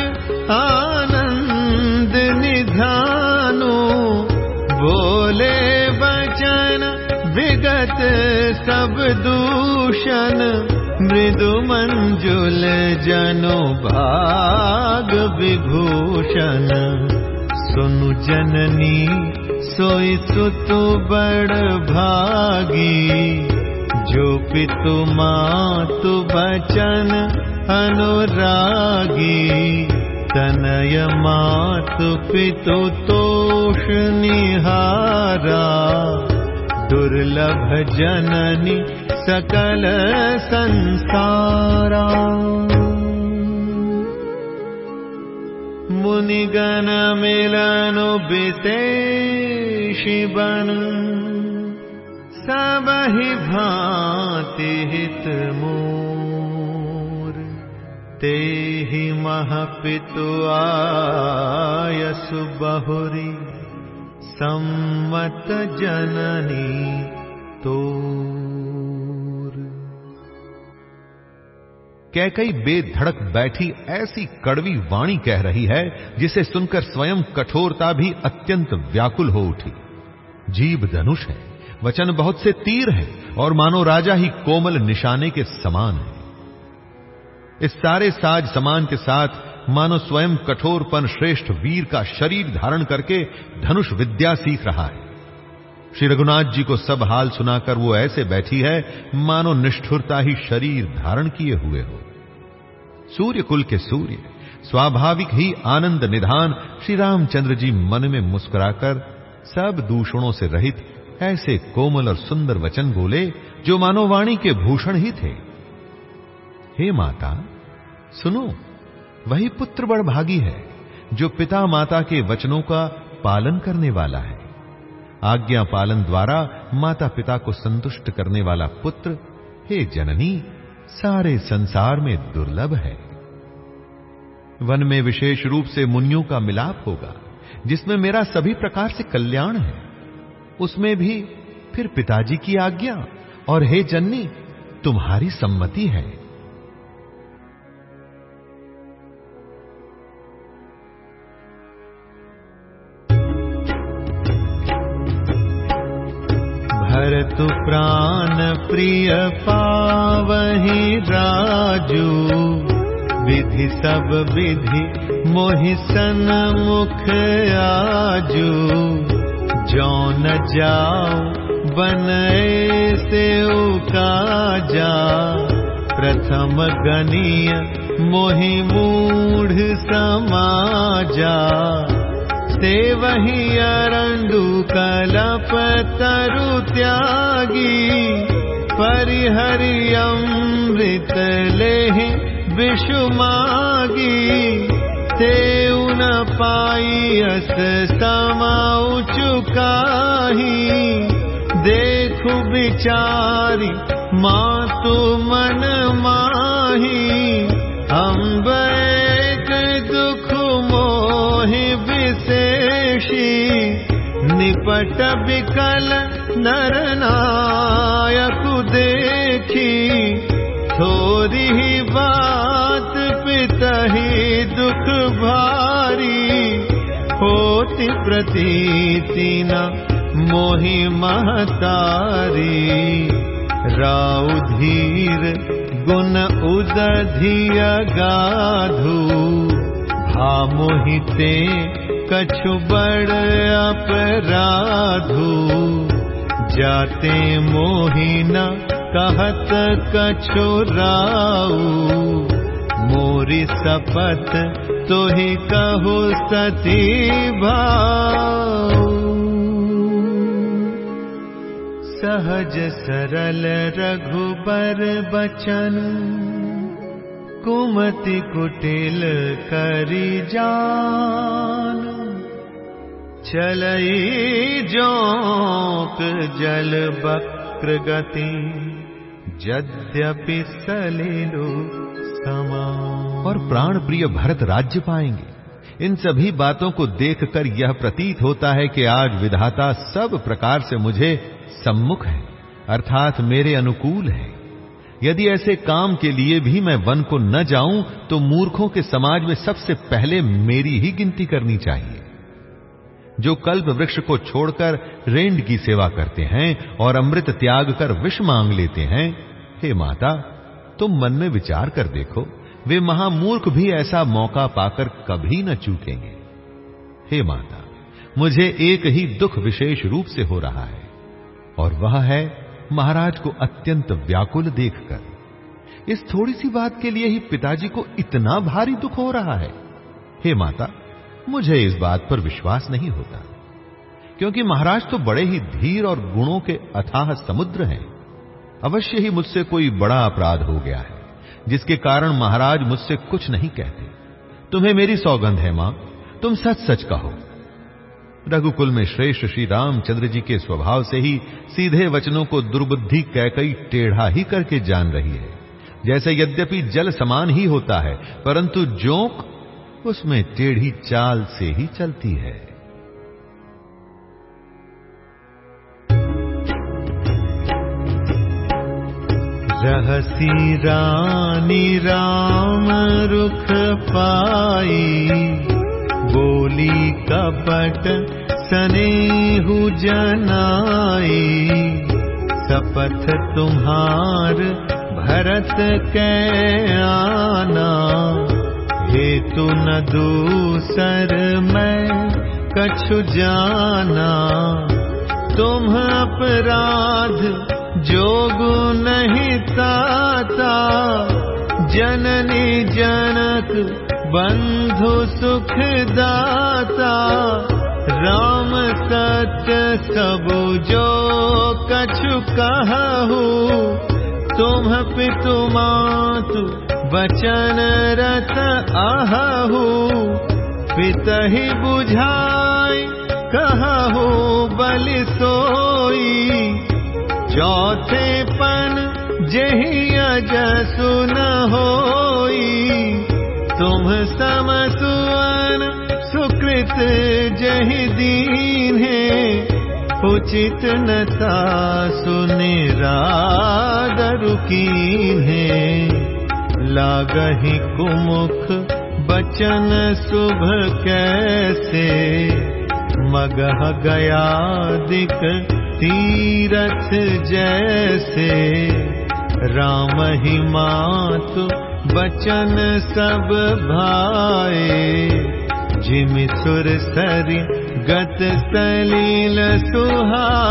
आनंद निधानु। बोले बचन विगत सब दूषण मृदु मंजुल जनो भाग विभूषण। सुनु जननी सोई सुतु बड़ भागी जो पितु मातु बचन अनुरागी तनय मातु पितु तोष निहारा दुर्लभ जननी सकल संसारा। मुनिगण मिलनु बिते बन सब ही भांति हित मोर। ते ही महपितु आयसु बहुरी। सम्मत जननी तोर। कैकई बेधड़क बैठी ऐसी कड़वी वाणी कह रही है, जिसे सुनकर स्वयं कठोरता भी अत्यंत व्याकुल हो उठी। जीव धनुष है। वचन बहुत से तीर है, और मानो राजा ही कोमल निशाने के समान है। इस सारे साज समान के साथ मानो स्वयं कठोरपन श्रेष्ठ वीर का शरीर धारण करके धनुष विद्या सीख रहा है। श्री रघुनाथ जी को सब हाल सुनाकर वो ऐसे बैठी है, मानो निष्ठुरता ही शरीर धारण किए हुए हो। सूर्य कुल के सूर्य, स्वाभाविक ही आनंद निधान श्री रामचंद्र जी मन में मुस्कुराकर सब दूषणों से रहित ऐसे कोमल और सुंदर वचन बोले, जो मानो वाणी के भूषण ही थे। हे माता, सुनो, वही पुत्र बड़ भागी है, जो पिता माता के वचनों का पालन करने वाला है। आज्ञा पालन द्वारा माता पिता को संतुष्ट करने वाला पुत्र, हे जननी, सारे संसार में दुर्लभ है। वन में विशेष रूप से मुनियों का मिलाप होगा, जिसमें मेरा सभी प्रकार से कल्याण है। उसमें भी फिर पिताजी की आज्ञा, और हे जन्नी, तुम्हारी सम्मति है। भरतु प्राण प्रिय पावहि राजू, विधि सब विधि मोहि सन मुख आजू। जौन जाओ बन से काजा प्रथम गनीय मोहि मूढ़ समाजा। ते वही अरंडु कलप तरु त्यागी। परिहरि अमृत लेहि विषुमागी ते उन पाई अस समाउ चुकाही। देखु विचारी तू मन माही। अम्ब दुख मोहि विशेषी। निपट विकल नर नायक देखी। थोड़ी ही बात पितही दुख भारी होती प्रतीति न मोहि महतारी। राउ धीर गुण उदधिय गाधु। भामोहिते कछु बड़ अपराधु। जाते मोहिना कहत कछु सपत ही कहु सती भाऊ। सहज सरल रघुबर बचन कुमति कुटिल करी जान। चलई जोक जल बक्र गति यद्यपि सलिलु समान और प्राण प्रिय भरत राज्य पाएँगे। इन सभी बातों को देखकर यह प्रतीत होता है कि आज विधाता सब प्रकार से मुझे सम्मुख है, अर्थात मेरे अनुकूल है। यदि ऐसे काम के लिए भी मैं वन को न जाऊँ तो मूर्खों के समाज में सबसे पहले मेरी ही गिनती करनी चाहिए। जो कल्प वृक्ष को छोड़कर रेंड की सेवा करते हैं और अमृत त्याग कर विष मांग लेते हैं, हे माता, तुम मन में विचार कर देखो। वे महामूर्ख भी ऐसा मौका पाकर कभी न चूकेंगे। हे माता, मुझे एक ही दुख विशेष रूप से हो रहा है, और वह है महाराज को अत्यंत व्याकुल देखकर। इस थोड़ी सी बात के लिए ही पिताजी को इतना भारी दुख हो रहा है। हे माता, मुझे इस बात पर विश्वास नहीं होता, क्योंकि महाराज तो बड़े ही धीर और गुणों के अथाह समुद्र हैं। अवश्य ही मुझसे कोई बड़ा अपराध हो गया है। जिसके कारण महाराज मुझसे कुछ नहीं कहते। तुम्हें मेरी सौगंध है माँ। तुम सच सच कहो। रघुकुल में श्रेष्ठ श्री रामचंद्र जी के स्वभाव से ही सीधे वचनों को दुर्बुद्धि कैकई टेढ़ा ही करके जान रही है। जैसे यद्यपि जल समान ही होता है, परंतु जोंक उसमें टेढ़ी चाल से ही चलती है। रहसी रानी राम रुख पाई। बोली कपट सनेहु जनाई। सपथ तुम्हार भरत के आना। हेतु न दूसर मैं कछु जाना। तुम अपराध जोग नहीं ताता जननी जनक बंधु सुख दाता राम सत्य सब जो कछु कहू तुम पितु मातु बचन रत आहू पितहि बुझाई कहू बलि चौथे पन जही अज सुन होई। तुम सम सुवन सुकृत जही दीन है। उचित नता सुनिरादरु कीन है। लागही कुमुख बचन शुभ कैसे? मगह गया दिक तीरथ जैसे राम ही मातु बचन सब भाए। जिम सुर सरि गत सलील सुहाए।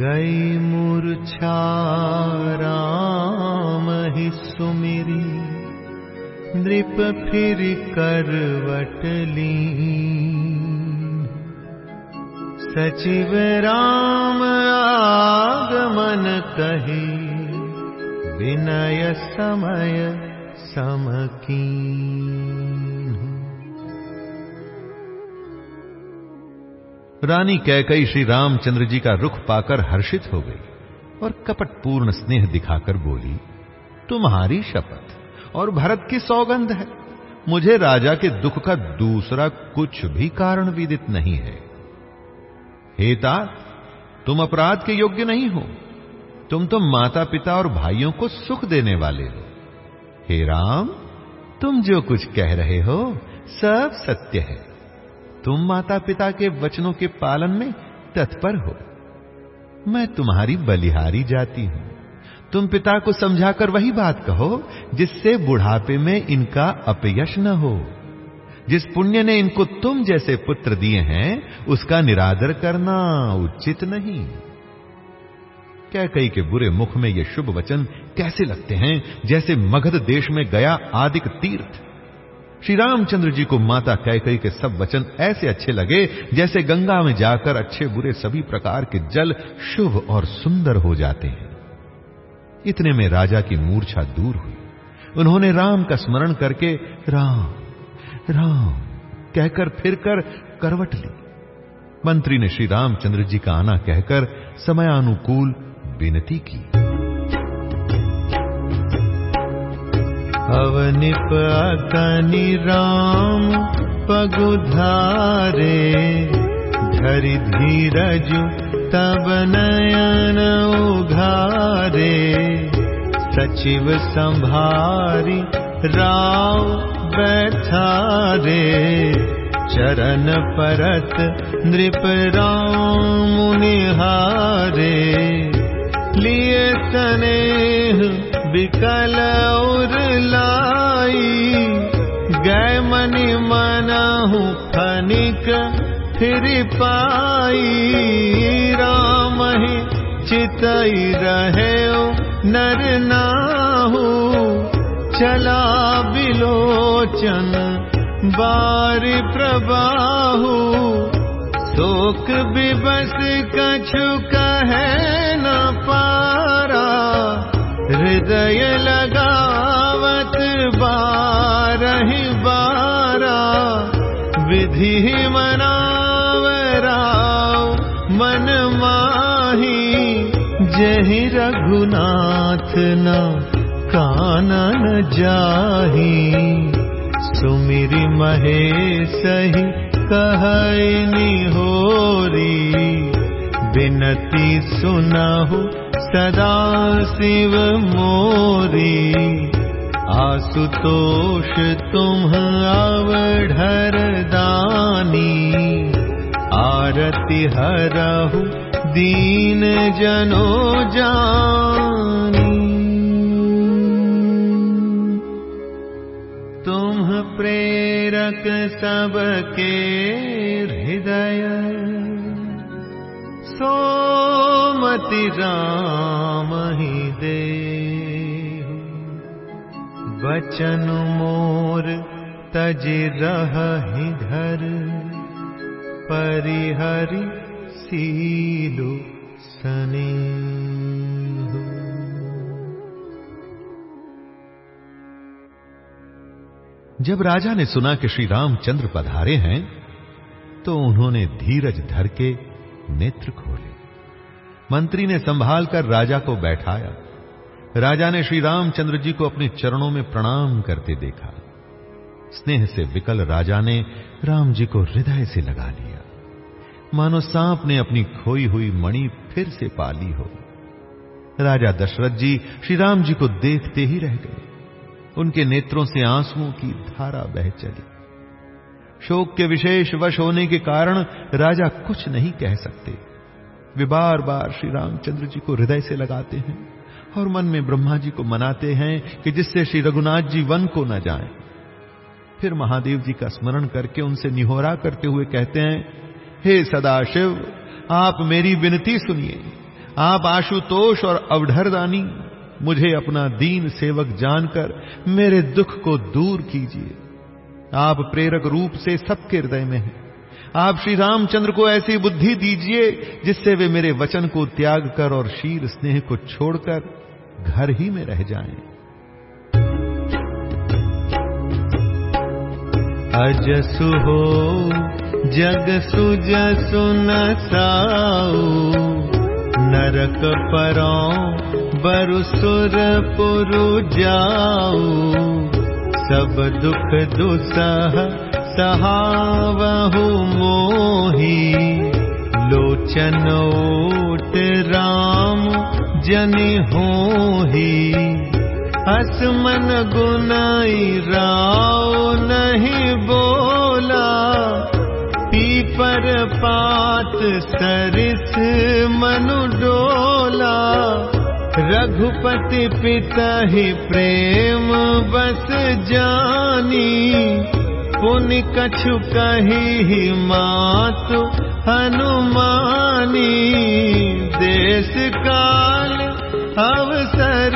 गई मूर्छा राम ही सुमिरी। नृप फिर करवट ली सचिव राम आगमन कही, विनय समय समकी रानी कैकई श्री रामचंद्र जी का रुख पाकर हर्षित हो गई और कपटपूर्ण स्नेह दिखाकर बोली, तुम्हारी शपथ। और भरत की सौगंध है। मुझे राजा के दुख का दूसरा कुछ भी कारण विदित नहीं है। हेता तुम अपराध के योग्य नहीं हो। तुम तो माता पिता और भाइयों को सुख देने वाले हो। हे राम, तुम जो कुछ कह रहे हो, सब सत्य है। तुम माता पिता के वचनों के पालन में तत्पर हो। मैं तुम्हारी बलिहारी जाती हूँ। तुम पिता को समझाकर वही बात कहो, जिससे बुढ़ापे में इनका अपयश न हो। जिस पुण्य ने इनको तुम जैसे पुत्र दिए हैं, उसका निरादर करना उचित नहीं। क्या कई के बुरे मुख में ये शुभ वचन कैसे लगते हैं, जैसे मगध देश में गया आदिक तीर्थ? श्री रामचंद्र जी को माता कैकई के सब वचन ऐसे अच्छे लगे, जैसे गंगा में जाकर अच्छे बुरे सभी प्रकार के जल शुभ और सुंदर हो जाते हैं। इतने में राजा की मूर्छा दूर हुई। उन्होंने राम का स्मरण करके राम राम, कहकर फिर कर करवट ली। मंत्री ने श्री रामचंद्र जी का आना कहकर समयानुकूल विनती की। अवनिप अकनि राम पगुधारे धरि धीरज तब नयन उघारे। सचिव संभारी राव बैठारे। चरण परत नृप राम निहारे। लिए स्नेह विकल और लाई। गै मनि मनहु फनिक फिर पाई राम ही चितई रहे नर नाहू। चला बिलोचन बारि प्रबाहु। शोक विबस कछु कहे न पारा हृदय लगावत जहि रघुनाथ न कानन जाही। सुमिरि महेश ही कहनी हो मोरी बिनती सुनहु सदा शिव मोरी। आसुतोष तुम अवढर दानी आरति हरहु दीन जनो जानी। तुम प्रेरक सबके हृदय। सोमति राम ही दे बचन मोर तज रह घर परिहरि सीलु सने। जब राजा ने सुना कि श्री रामचंद्र पधारे हैं तो उन्होंने धीरज धर के नेत्र खोले। मंत्री ने संभाल कर राजा को बैठाया। राजा ने श्री रामचंद्र जी को अपने चरणों में प्रणाम करते देखा। स्नेह से विकल राजा ने राम जी को हृदय से लगा लिया। मानो सांप ने अपनी खोई हुई मणि फिर से पाली हो। राजा दशरथ जी श्री राम जी को देखते ही रह गए। उनके नेत्रों से आंसुओं की धारा बह चली। शोक के विशेष वश होने के कारण राजा कुछ नहीं कह सकते। वे बार बार श्री रामचंद्र जी को हृदय से लगाते हैं और मन में ब्रह्मा जी को मनाते हैं कि जिससे श्री रघुनाथ जी वन को न जाएँ। फिर महादेव जी का स्मरण करके उनसे निहोरा करते हुए कहते हैं हे सदाशिव, आप मेरी विनती सुनिए। आप आशुतोष और अवधरदानी मुझे अपना दीन सेवक जानकर मेरे दुख को दूर कीजिए। आप प्रेरक रूप से सबके हृदय में हैं। आप श्री रामचंद्र को ऐसी बुद्धि दीजिए, जिससे वे मेरे वचन को त्याग कर और शीर स्नेह को छोड़कर घर ही में रह जाएँ। अजसु हो जग सुजसु न साऊ नरक परो बरु सुर पुरु जाऊ। सब दुख दुसह सहावहु मोही लोचन ओट राम जन होही। असमन गुनाई राव नहीं बोला पीपर पात सरिस मनु डोला। रघुपति पिता ही प्रेम बस जानी। पुनि कछु कही मात हनुमानी। देश काल अवसर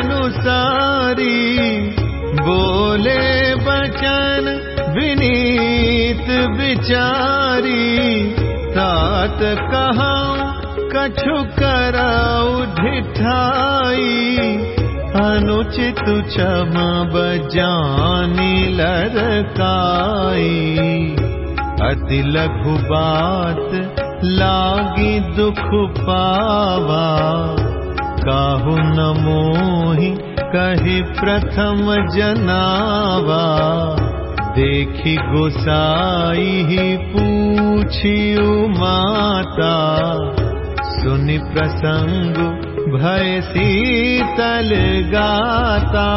अनुसारी। बोले बचन विनीत विचारी। कछु कराऊ ढिठाई अनुचित क्षमा बजानी लरकाई। अति लघु बात लागी दुख पावा। काहु न मोहि कही प्रथम जनावा देखी गोसाई ही पूछियु माता। सुनि प्रसंग भय शीतल गाता।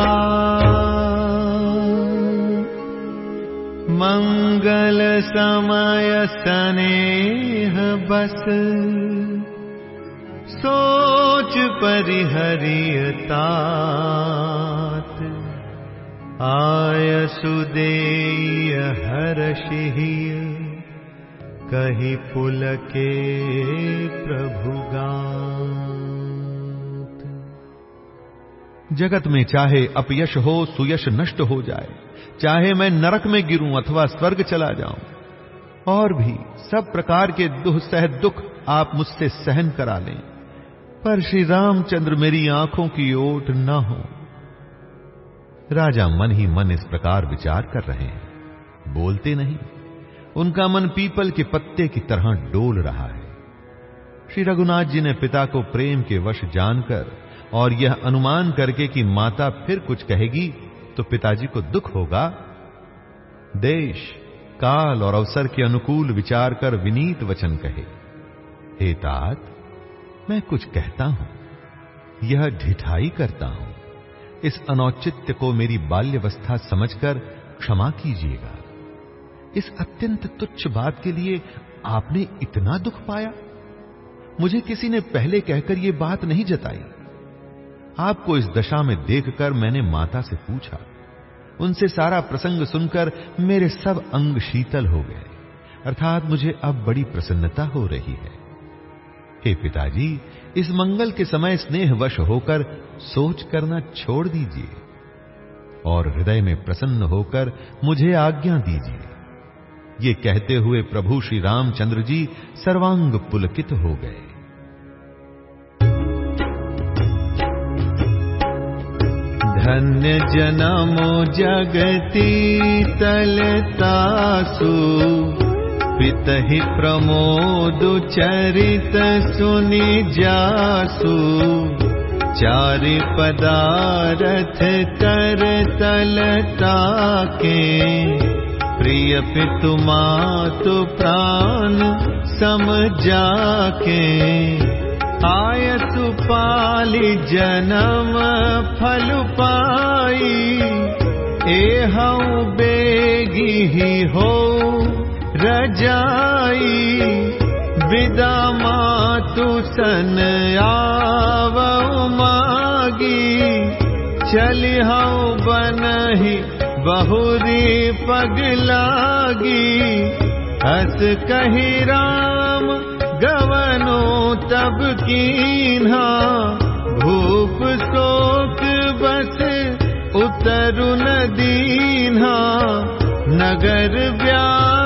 मंगल समय स्नेह बस। सोच परिहरियतात आय सुदेय हर्षिय कही पुलके प्रभुगात जगत में चाहे अपयश हो, सुयश नष्ट हो जाए, चाहे मैं नरक में गिरूं अथवा स्वर्ग चला जाऊँ, और भी सब प्रकार के दुख सह दुख आप मुझसे सहन करा लें। पर श्री रामचंद्र मेरी आँखों की ओट न हो राजा मन ही मन इस प्रकार विचार कर रहे हैं। बोलते नहीं। उनका मन पीपल के पत्ते की तरह डोल रहा है। श्री रघुनाथ जी ने पिता को प्रेम के वश जानकर और यह अनुमान करके कि माता फिर कुछ कहेगी तो पिताजी को दुख होगा। देश, काल और अवसर के अनुकूल विचार कर विनीत वचन कहे। हे तात, मैं कुछ कहता हूँ, यह ढिठाई करता हूँ। इस अनौचित्य को मेरी बाल्यवस्था समझकर क्षमा कीजिएगा। इस अत्यंत तुच्छ बात के लिए आपने इतना दुख पाया? मुझे किसी ने पहले कहकर यह बात नहीं जताई। आपको इस दशा में देखकर मैंने माता से पूछा। उनसे सारा प्रसंग सुनकर मेरे सब अंग शीतल हो गए। अर्थात मुझे अब बड़ी प्रसन्नता हो रही है। हे पिताजी इस मंगल के समय स्नेहवश होकर सोच करना छोड़ दीजिए और हृदय में प्रसन्न होकर मुझे आज्ञा दीजिए। ये कहते हुए प्रभु श्री रामचंद्र जी सर्वांग पुलकित हो गए। धन्य जनमो जगती तलतासु। पितहि प्रमोद चरित सुनि जासु। चारि पदारथ कर तलता प्रिय पितु मातु प्राण सम जाके आयसु पाली जन्म फल पाई एहऊ बेगी हो रजाई विदा मातु सन आव मागी। चली हऊ बनही बहुरी पगलागी हस कही राम गवनो तब कीन्हा। भूप शोक बस उतरु न दीन्हा। नगर व्यापी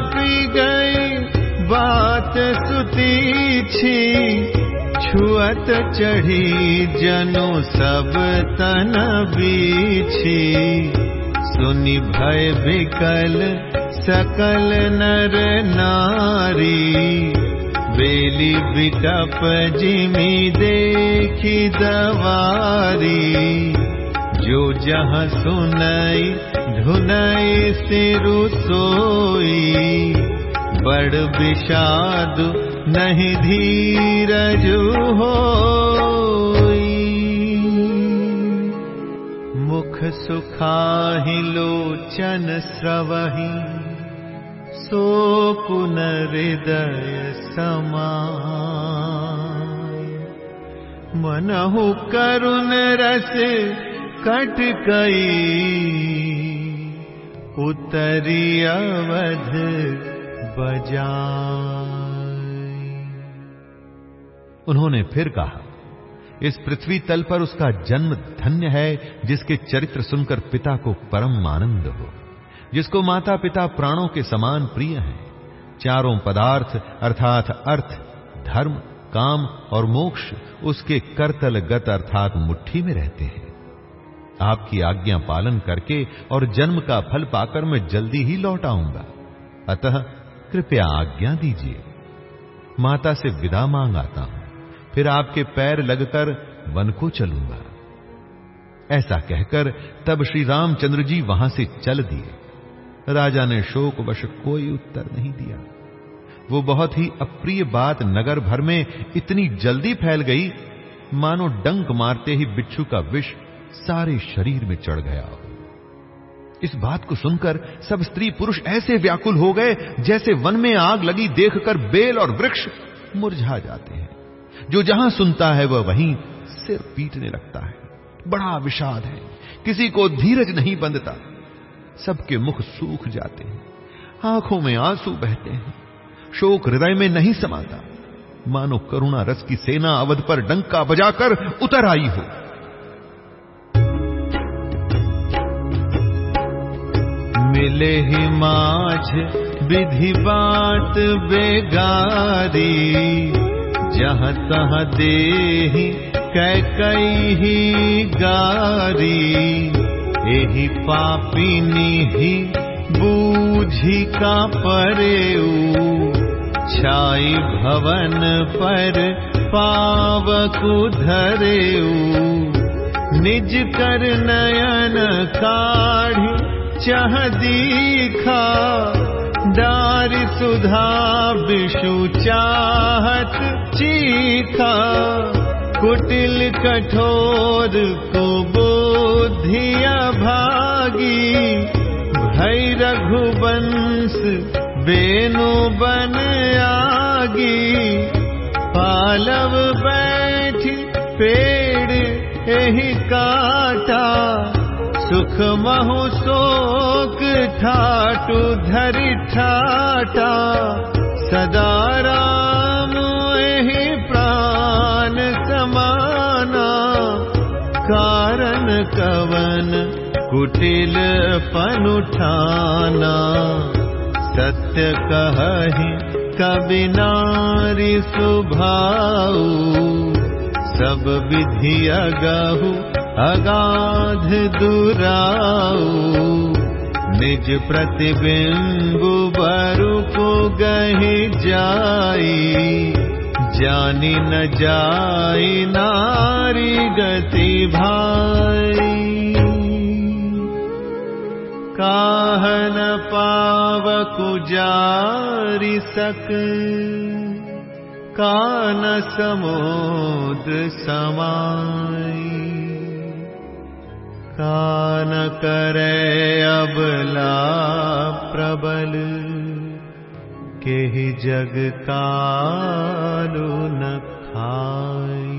सुती छी छुअत चढ़ी जनो सब तन बीछी सुनि भय विकल सकल नर नारी। बेली बिटप जिमी देखी दवारी। जो जहाँ सुनई धुनई सिरु सोई। बड़ विषाद नहीं धीरज होई मुख सुखाहि लोचन स्रवहि सो हृदय समाय। मनहु करुण रस कट कई उतरी अवध बजाय उन्होंने फिर कहा, इस पृथ्वी तल पर उसका जन्म धन्य है, जिसके चरित्र सुनकर पिता को परम आनंद हो, जिसको माता पिता प्राणों के समान प्रिय हैं। चारों पदार्थ, अर्थात अर्थ, धर्म, काम और मोक्ष, उसके करतल गत अर्थात मुट्ठी में रहते हैं। आपकी आज्ञा पालन करके और जन्म का फल पाकर मैं जल्दी ही लौट आऊँगा। अतः कृपया आज्ञा दीजिए। माता से विदा मांग आता हूँ। फिर आपके पैर लगकर वन को चलूँगा। ऐसा कहकर तब श्री रामचंद्र जी वहाँ से चल दिए। राजा ने शोक वश कोई उत्तर नहीं दिया। वो बहुत ही अप्रिय बात नगर भर में इतनी जल्दी फैल गई, मानो डंक मारते ही बिच्छू का विष सारे शरीर में चढ़ गया हो। इस बात को सुनकर सब स्त्री पुरुष ऐसे व्याकुल हो गए जैसे वन में आग लगी देखकर बेल और वृक्ष मुरझा जाते हैं। जो जहाँ सुनता है वह वहीं सिर पीटने लगता है। बड़ा विषाद है। किसी को धीरज नहीं बंधता। सबके मुख सूख जाते हैं। आँखों में आँसू बहते हैं। शोक हृदय में नहीं समाता। मानो करुणा रस की सेना अवध पर डंका बजाकर उतर आई हो। मिले ही माझ विधि बात बेगारी। जहाँ तहाँ दे कै कई ही गारी एही पापिनी ही बूझी का परेऊ छाई भवन पर पावकु निज कर नयन काढ़ी चह दीखा डा सुधा विषु चाहत कुटिल कठोर को बुद्धिया भागी। भै रघुवंश बेनु बन आगी। पालव बैठ पेड़ एहि काटा। सुख महु शोक ठाटु धरि ठाटा। सदा कवन कुटिल पनुठाना। सत्य कहि कवि नारी सुभाऊ। सब विधि अगहु अगाध दुराऊ। निज प्रतिबिंब बरु को गहि जाई जानी न जाई नारी गति भाई। काहन पावकु जारी सक। कान समुद्र समाई कान करे अबला प्रबल के ही जग कालु न खाई।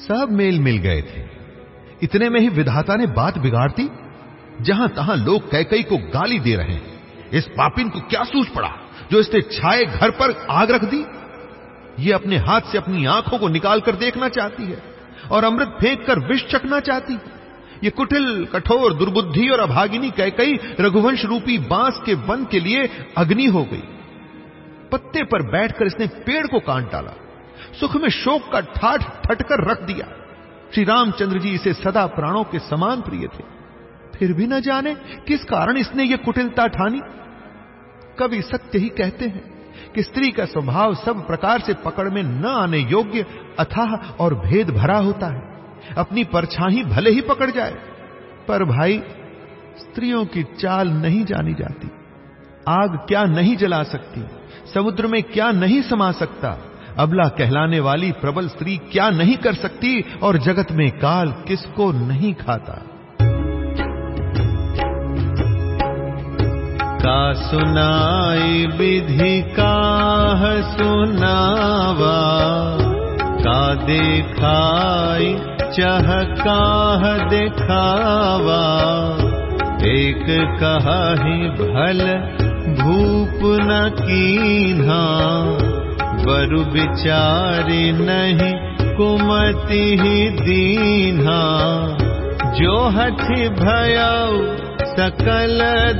सब मेल मिल गए थे। इतने में ही विधाता ने बात बिगाड़ती जहाँ तहां लोग कैकई को गाली दे रहे हैं। इस पापिन को क्या सूझ पड़ा, जो इसने छाए घर पर आग रख दी? ये अपने हाथ से अपनी आँखों को निकाल कर देखना चाहती है, और अमृत फेंक कर विष चकना चाहती है। ये कुटिल, कठोर, दुर्बुद्धि और अभागिनी कैकई रघुवंश रूपी बाँस के वन के लिए अग्नि हो गई। पत्ते पर बैठकर इसने पेड़ को काट डाला सुख में शोक का ठाठ ठटकर रख दिया। श्री रामचंद्र जी इसे सदा प्राणों के समान प्रिय थे। फिर भी न जाने किस कारण इसने ये कुटिलता ठानी। कवि सत्य ही कहते हैं कि स्त्री का स्वभाव सब प्रकार से पकड़ में न आने योग्य अथाह और भेद भरा होता है। अपनी परछाई भले ही पकड़ जाए, पर भाई, स्त्रियों की चाल नहीं जानी जाती। आग क्या नहीं जला सकती? समुद्र में क्या नहीं समा सकता? अबला कहलाने वाली प्रबल स्त्री क्या नहीं कर सकती? और जगत में काल किसको नहीं खाता? का सुनाई विधि का सुनावा? का देखाई चह काह दिखावा। एक भल भूप न कीन्हा। बरु विचारी नहीं कुमति ही दीन्हा। जो हथि भयऊ सकल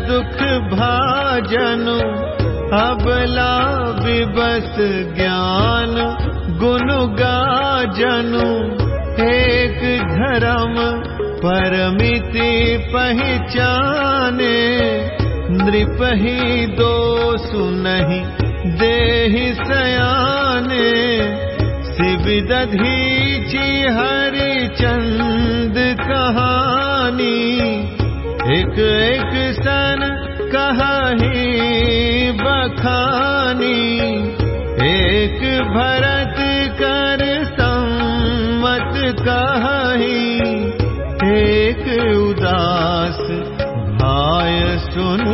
दुख भाजनु अबला विबस ज्ञान गुण गाजनु एक धर्म परमिति पहचाने, नृप ही दोषु नहीं देहि सयाने। शिविदधीचि हरि चंद कहानी, एक एक सन कही बखानी। एक भरत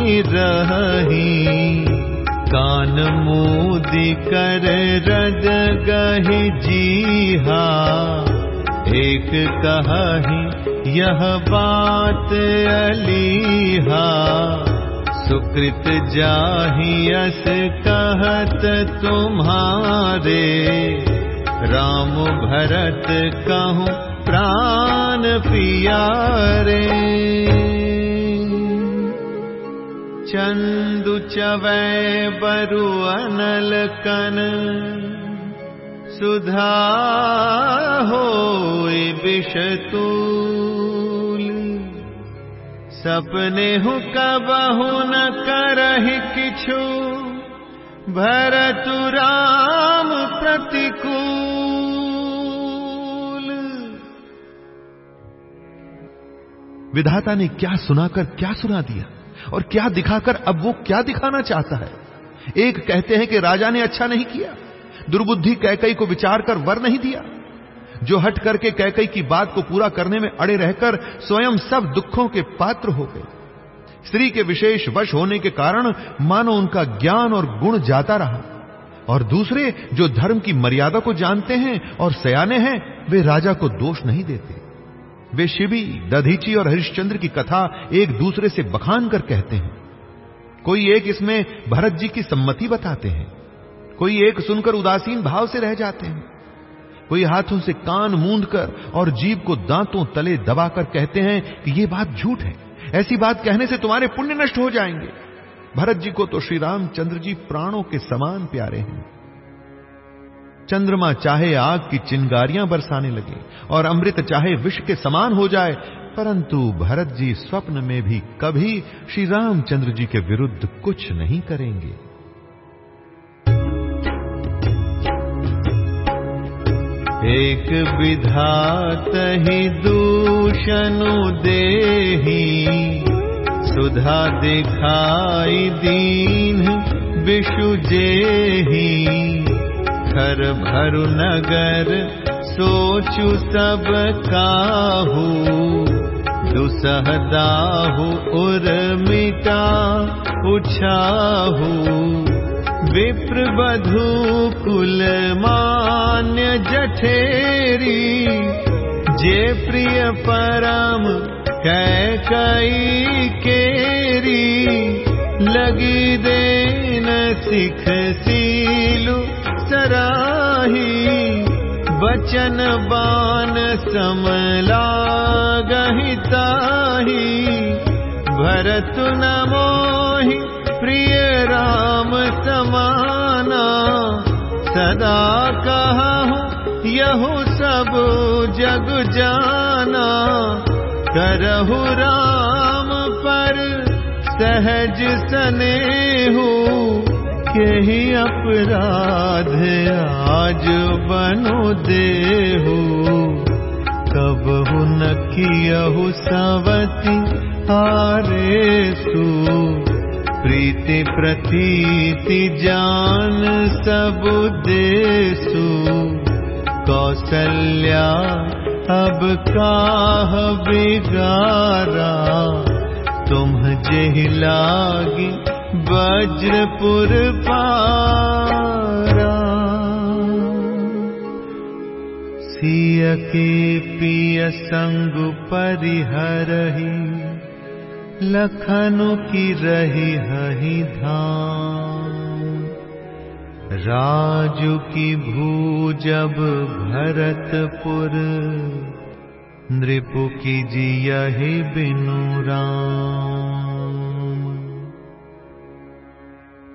रही। कान मोदी कर रज गही जीहा। एक कही, यह बात अली अलीहा। सुकृत जाहियस कहत तुम्हारे। राम भरत कहूँ प्राण पियारे। चंदु चवै बरु अनल कन। सुधा हो विषतूल सपने हु कबहु न करहि किछु। भरतु राम प्रतिकूल। विधाता ने क्या सुनाकर क्या सुना दिया? और क्या दिखाकर अब वो क्या दिखाना चाहता है? एक कहते हैं कि राजा ने अच्छा नहीं किया। दुर्बुद्धि कैकई को विचार कर वर नहीं दिया। जो हट करके कैकई की बात को पूरा करने में अड़े रहकर स्वयं सब दुखों के पात्र हो गए। स्त्री के विशेष वश होने के कारण मानो उनका ज्ञान और गुण जाता रहा। और दूसरे, जो धर्म की मर्यादा को जानते हैं और सयाने हैं, वे राजा को दोष नहीं देते। वे शिवी दधीची और हरिश्चंद्र की कथा एक दूसरे से बखान कर कहते हैं। कोई एक इसमें भरत जी की सम्मति बताते हैं। कोई एक सुनकर उदासीन भाव से रह जाते हैं। कोई हाथों से कान मूंद कर और जीव को दांतों तले दबाकर कहते हैं कि यह बात झूठ है। ऐसी बात कहने से तुम्हारे पुण्य नष्ट हो जाएँगे। भरत जी को तो श्री रामचंद्र जी प्राणों के समान प्यारे हैं। चंद्रमा चाहे आग की चिंगारियाँ बरसाने लगे और अमृत चाहे विष के समान हो जाए, परंतु भरत जी स्वप्न में भी कभी श्री रामचंद्र जी के विरुद्ध कुछ नहीं करेंगे। एक विधात ही दूषणु देही, सुधा दिखाई दीन विषु जेही। भरु नगर सोचु सब काहू। उछाहू। विप्र बधु कुल मान्य जठेरी जे प्रिय परम कैकई केरी। लगी देन सिख सीलु सराही बचन बान समला गहिताही भरत न प्रिय राम समाना। सदा कहूँ, यहु सब जग जाना। करहु राम पर सहज सनेहू। यही अपराध आज बनो देहु। कब न कियहु सवती हारे सु प्रीति प्रतीति जान सब देसु। कौशल्या अब काह बिगारा। तुम जेहि लागी वज्रपुर पारा। सिय के पिय संग परिहरही लखनु की रही हही धाम। राजू की भूजब भरतपुर नृपु की जियहि बिनु राम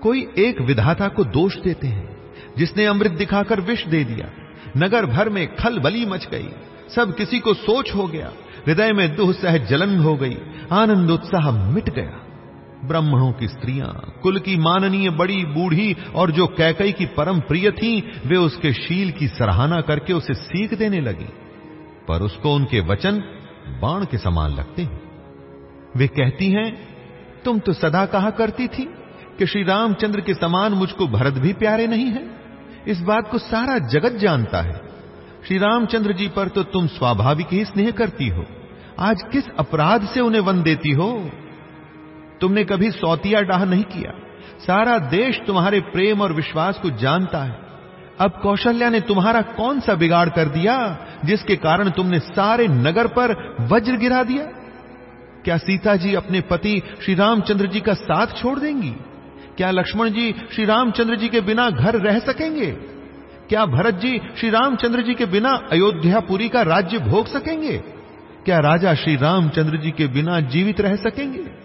कोई एक विधाता को दोष देते हैं, जिसने अमृत दिखाकर विष दे दिया। नगर भर में खल बली मच गई। सब किसी को सोच हो गया। हृदय में दुह सह जलन हो गई। आनंद उत्साह मिट गया। ब्राह्मणों की स्त्रियाँ, कुल की माननीय बड़ी बूढ़ी और जो कैकई की परम प्रिय थीं, वे उसके शील की सराहना करके उसे सीख देने लगी। पर उसको उनके वचन बाण के समान लगते हैं। वे कहती हैं, तुम तो सदा कहा करती थी। कि श्री रामचंद्र के समान मुझको भरत भी प्यारे नहीं है। इस बात को सारा जगत जानता है। श्री रामचंद्र जी पर तो तुम स्वाभाविक ही स्नेह करती हो। आज किस अपराध से उन्हें वन देती हो? तुमने कभी सौतिया डाह नहीं किया। सारा देश तुम्हारे प्रेम और विश्वास को जानता है। अब कौशल्या ने तुम्हारा कौन सा बिगाड़ कर दिया, जिसके कारण तुमने सारे नगर पर वज्र गिरा दिया? क्या सीता जी अपने पति श्री रामचंद्र जी का साथ छोड़ देंगी? क्या लक्ष्मण जी श्री रामचंद्र जी के बिना घर रह सकेंगे? क्या भरत जी श्री रामचंद्र जी के बिना अयोध्यापुरी का राज्य भोग सकेंगे? क्या राजा श्री रामचंद्र जी के बिना जीवित रह सकेंगे?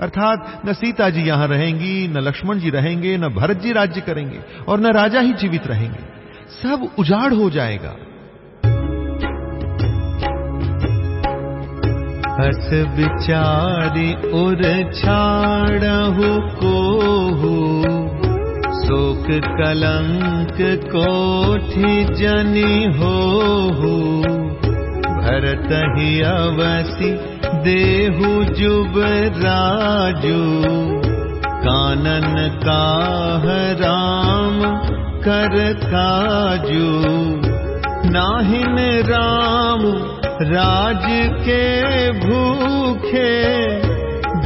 अर्थात न सीता जी यहाँ रहेंगी, न लक्ष्मण जी रहेंगे, न भरत जी राज्य करेंगे और न राजा ही जीवित रहेंगे। सब उजाड़ हो जाएगा। हस विचारी उर छाड़हु को शोक कलंक कोठि जनि हो भरत ही अवसी देहु जुब राजू। कानन काह राम कर काजू। नाहिन राम राज के भूखे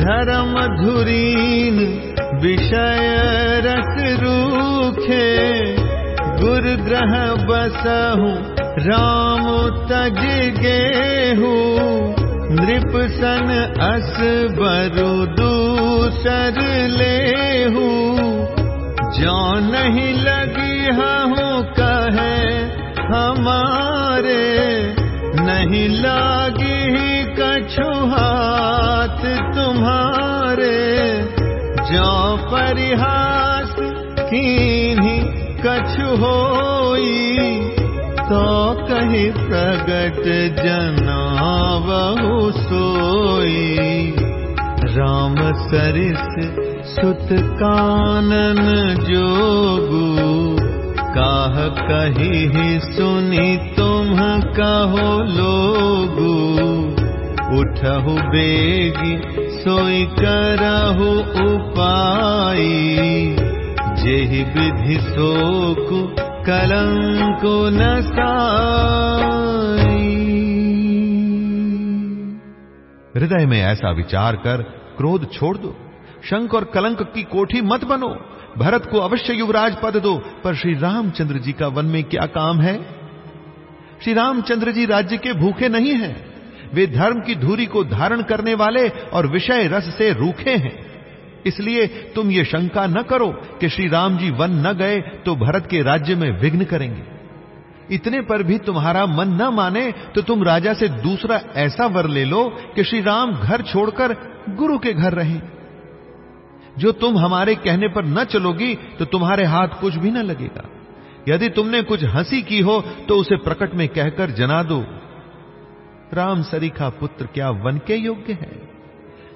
धर्म धुरीन विषय रस रूखे। गुर ग्रह बसहु राम तज गेहू। नृप सन अस बरु दूसर लेहू। जो नहीं लगी हूँ कहे हमारे नहीं लागी कछु हाथ तुम्हारे। जो परिहास कीन्ही कछु होई तो कही प्रगट जनावहु सोई। राम सरिस सुत कानन जोगू। काह कही सुनी तुम कहो लोगू। उठहु बेगी, सोई करहु उपाई। जेहि विधि सोकु, कलंक न हृदय में ऐसा विचार कर, क्रोध छोड़ दो। शंक और कलंक की कोठी मत बनो। भरत को अवश्य युवराज पद दो। पर श्री रामचंद्र जी का वन में क्या काम है? श्री रामचंद्र जी राज्य के भूखे नहीं हैं। वे धर्म की धूरी को धारण करने वाले और विषय रस से रूखे हैं। इसलिए तुम ये शंका न करो कि श्री राम जी वन न गए तो भरत के राज्य में विघ्न करेंगे। इतने पर भी तुम्हारा मन न माने तो तुम राजा से दूसरा ऐसा वर ले लो कि श्री राम घर छोड़कर गुरु के घर रहें। जो तुम हमारे कहने पर न चलोगी तो तुम्हारे हाथ कुछ भी न लगेगा। यदि तुमने कुछ हँसी की हो तो उसे प्रकट में कहकर जना दो। राम सरीखा पुत्र, क्या वन के योग्य है?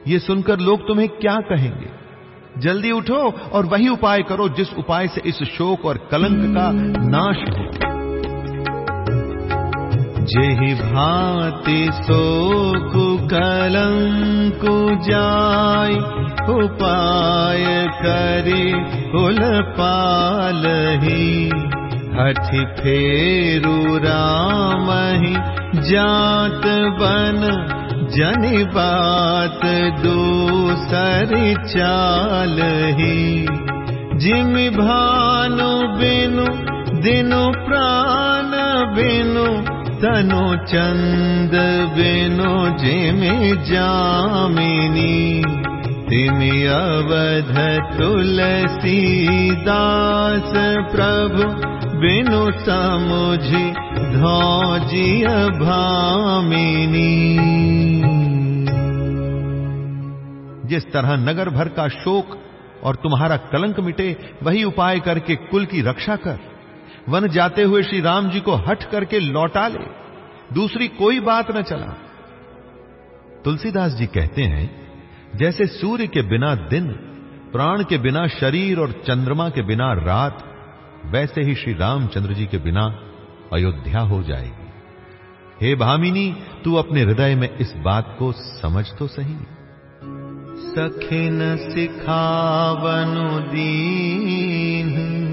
ये सुनकर लोग तुम्हें क्या कहेंगे? जल्दी उठो और वही उपाय करो जिस उपाय से इस शोक और कलंक का नाश हो। जेहि भांति शोक कलंक जाय उपाय करे हठि फेरु राम ही जात बन जनि बात दूसर चाल ही जिम भानु बिनु दिनु प्राण बिनु तनु चंद बिनु जिम जामिनी तिमि अवध तुलसी दास प्रभु, बिनु समुझि धौजिय भामिनी। जिस तरह नगर भर का शोक और तुम्हारा कलंक मिटे, वही उपाय करके कुल की रक्षा कर। वन जाते हुए श्री राम जी को हट करके लौटा ले। दूसरी कोई बात न चला। तुलसीदास जी कहते हैं, जैसे सूर्य के बिना दिन, प्राण के बिना शरीर और चंद्रमा के बिना रात, वैसे ही श्री रामचंद्र जी के बिना अयोध्या हो जाएगी। हे भामिनी, तू अपने हृदय में इस बात को समझ तो सही। सखिन सिखावनु दीन।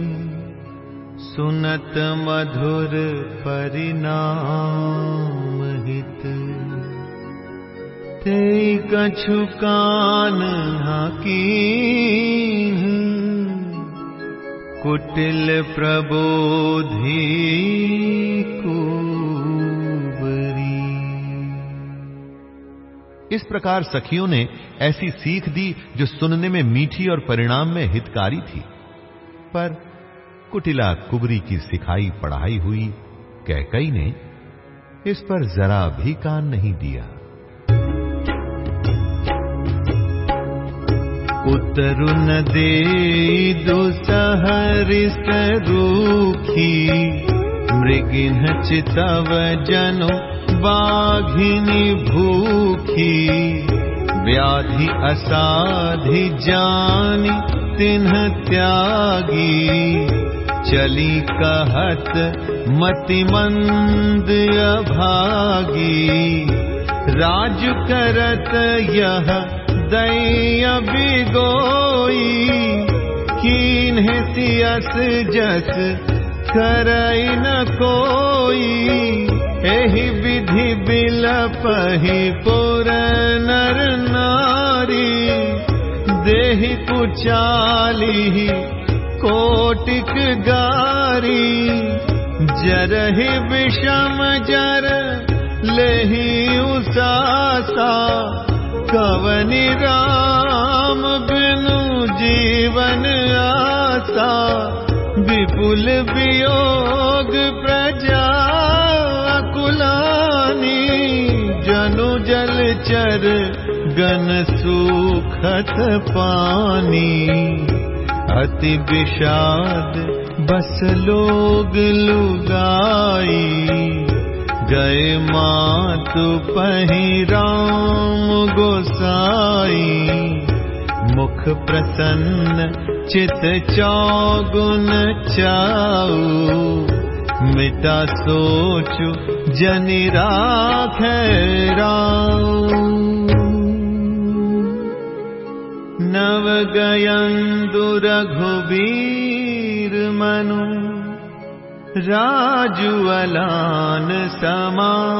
सुनत मधुर परिणाम हित। ते कछु कान कुटिल प्रबोधि इस प्रकार सखियों ने ऐसी सीख दी जो सुनने में मीठी और परिणाम में हितकारी थी। पर कुटिला कुबरी की सिखाई पढ़ाई हुई, कैकई ने इस पर जरा भी कान नहीं दिया। उतरुन दे दुसहरिस रूखी मृगिन चितव जनो बाघिनी भूखी। व्याधि असाधि जानी तिन्ह त्यागी चली कहत मति मंद अभागी। राज करत सियस जस करई न कोई। एहि विधि बिलपहि पुर नर नारी। देहि कुचाली कोटिक गारी जरहि विषम जर लेहि उसासा कवनि राम बिनु जीवन आसा विपुल वियोग प्रजा कुलानी जनु जल चर गन सुखत पानी अति विषाद बस लोग लुगाई। गए मातु पही राम गोसाई। मुख प्रसन्न चित चौगुन चाऊ। मिटा सोचु जनि राख नव नवगयन्तु नवगय दु रघु वीर मनु राजु अलान समाूटि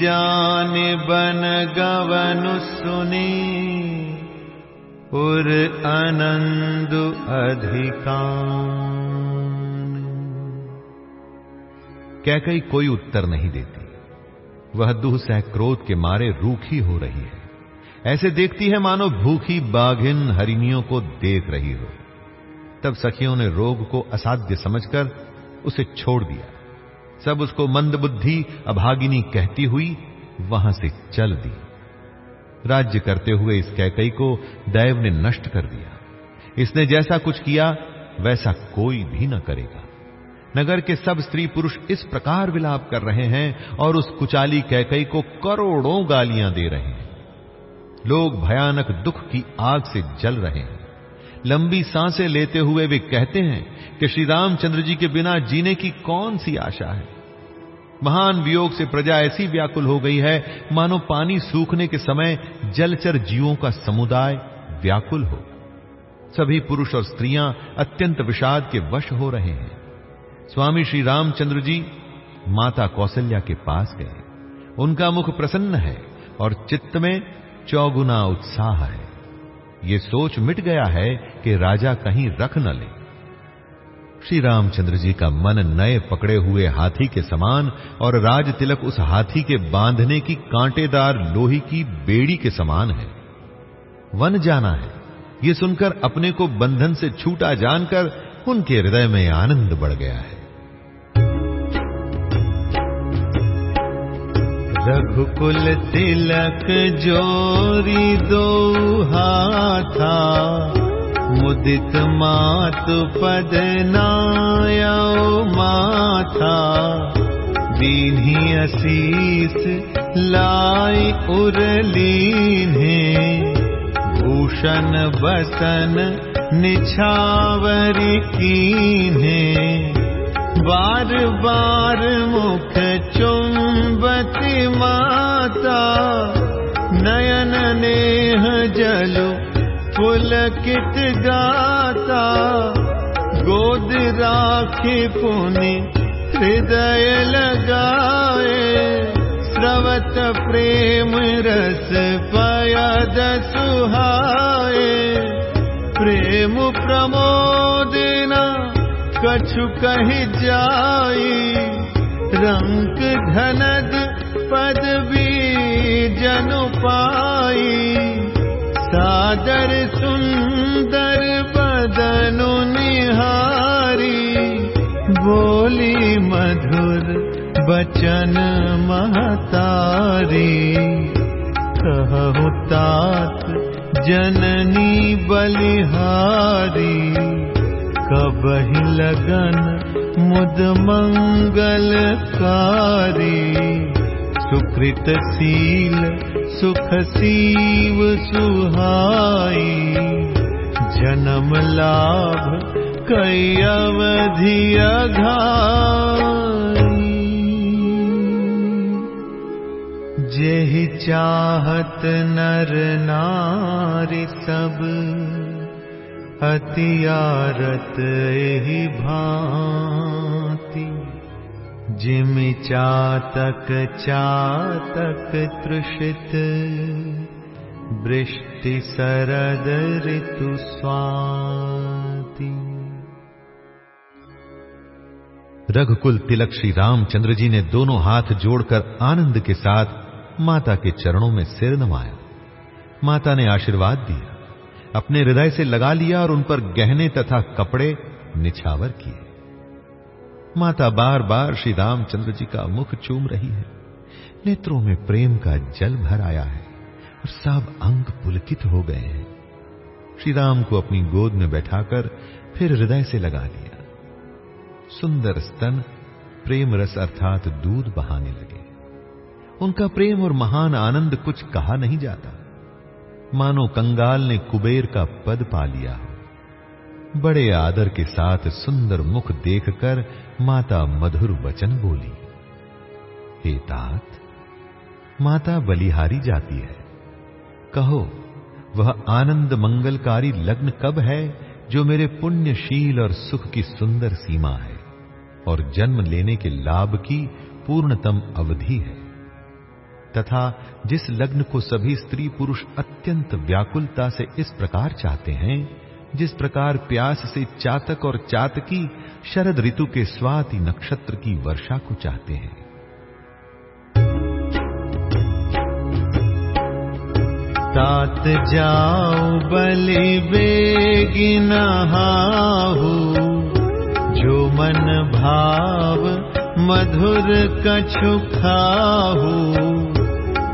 जान बनगवनु सुनी उर कोई उत्तर नहीं देती। वह दुह सह क्रोध के मारे रूखी हो रही है। ऐसे देखती है मानो भूखी बाघिन हरिणियों को देख रही हो। तब सखियों ने रोग को असाध्य समझकर उसे छोड़ दिया। सब उसको मंदबुद्धि अभागिनी कहती हुई वहाँ से चल दी। राज्य करते हुए इस कैकई को दैव ने नष्ट कर दिया। इसने जैसा कुछ किया, वैसा कोई भी न करेगा। नगर के सब स्त्री पुरुष इस प्रकार विलाप कर रहे हैं और उस कुचाली कैकई को करोड़ों गालियाँ दे रहे हैं। लोग भयानक दुख की आग से जल रहे हैं। लंबी साँसें लेते हुए वे कहते हैं कि श्री रामचंद्र जी के बिना जीने की कौन सी आशा है? महान वियोग से प्रजा ऐसी व्याकुल हो गई है, मानो पानी सूखने के समय जलचर जीवों का समुदाय व्याकुल हो। सभी पुरुष और स्त्रियाँ अत्यंत विषाद के वश हो रहे हैं। स्वामी श्री रामचंद्र जी माता कौशल्या के पास गए। उनका मुख प्रसन्न है और चित्त में चौगुना उत्साह है। ये सोच मिट गया है कि राजा कहीं रख न ले। श्री रामचंद्र जी का मन नए पकड़े हुए हाथी के समान और राज तिलक उस हाथी के बांधने की कांटेदार लोही की बेड़ी के समान है। वन जाना है। ये सुनकर अपने को बंधन से छूटा जानकर उनके हृदय में आनंद बढ़ गया है। रघुकुल तिलक जोरी दो हाथा मुदित मातु पद नाया माथा। दीन्ही असीस लाई उरलीन्हे भूषण बसन निछावरी कीन्हे बार बार मुख चुंबती माता। नयन नेह जलो पुलकित गाता। गोद राखी पुनि हृदय लगाए। स्रवत प्रेम रस पयद सुहाए। प्रेम प्रमोदना कछु कही जाई रंक धनद पदवी जनु पाई। सादर सुंदर बदनु निहारी बोली मधुर बचन महतारी। कहु तात जननी बलिहारी कबहि लगन मुद मंगलकारी सुकृत शील सुख सीव सुहाई। जन्म लाभ कई अवधि चाहत सब अतियारत एहि भांति, जिम चातक चातक तृषित वृष्टि सरद ऋतु स्वाति। रघुकुल तिलक श्री रामचंद्र जी ने दोनों हाथ जोड़कर आनंद के साथ माता के चरणों में सिर नमाया। माता ने आशीर्वाद दिया। अपने हृदय से लगा लिया और उन पर गहने तथा कपड़े निछावर किए। माता बार बार श्री रामचंद्र जी का मुख चूम रही है। नेत्रों में प्रेम का जल भर आया है और सब अंग पुलकित हो गए हैं। श्री राम को अपनी गोद में बैठाकर फिर हृदय से लगा लिया। सुंदर स्तन, प्रेम रस अर्थात दूध बहाने लगे। उनका प्रेम और महान आनंद कुछ कहा नहीं जाता। मानो कंगाल ने कुबेर का पद पा लिया। हो बड़े आदर के साथ सुंदर मुख देखकर माता मधुर वचन बोली, हे तात, माता बलिहारी जाती है। कहो, वह आनंद मंगलकारी लग्न कब है जो मेरे पुण्यशील और सुख की सुंदर सीमा है और जन्म लेने के लाभ की पूर्णतम अवधि है? तथा जिस लग्न को सभी स्त्री पुरुष अत्यंत व्याकुलता से इस प्रकार चाहते हैं, जिस प्रकार प्यास से चातक और चातकी शरद ऋतु के स्वाति नक्षत्र की वर्षा को चाहते हैं। तात जाओ बलि बेगी जो मन भाव मधुर कछु खाहू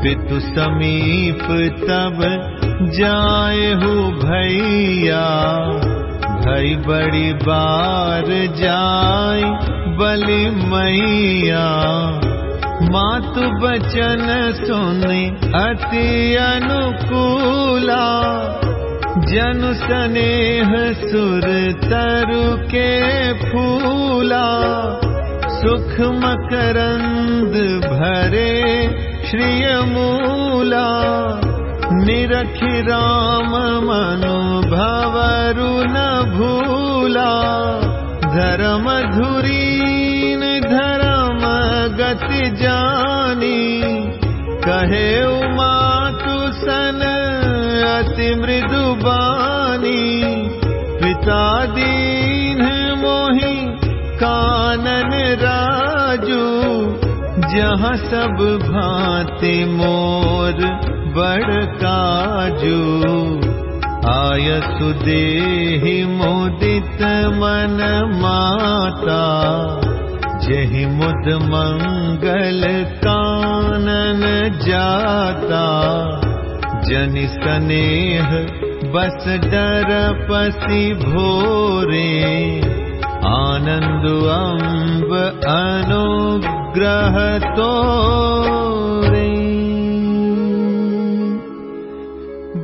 पितु समीप तब जाए हो भैया। भई बड़ी बार जाय बलि मैया। मातु बचन सुनि अति अनुकूला। जनु स्नेह सुर तरु के फूला। सुख मकरंद भरे श्रिय मूला निरखि राम भवरु न भूला। धर्म धुरीन धर्म गति जानी कहे मातु सन अति मृदु बानी। पिता दीन मोहि कानन राजू जहाँ सब भांति मोर बड़ काजू। आय सुदेहि मोदित मन माता। जहि मुद मंगल कानन जाता। जनि स्नेह बस डर पसी भोरे आनंद अम्ब अनुग्रह तोरे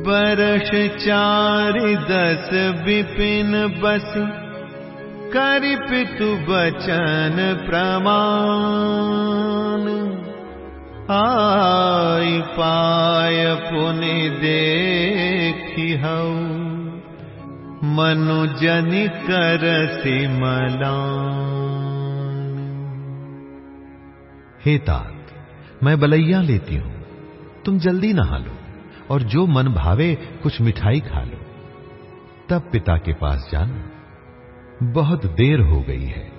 बरस चारि दस विपिन बस करि पितु प्रमाण। आय पाय पुनि देखी हऊ मनुजन कर सिमलान हे तात मैं बलैया लेती हूँ। तुम जल्दी नहा लो और जो मन भावे कुछ मिठाई खा लो। तब पिता के पास जाना। बहुत देर हो गई है।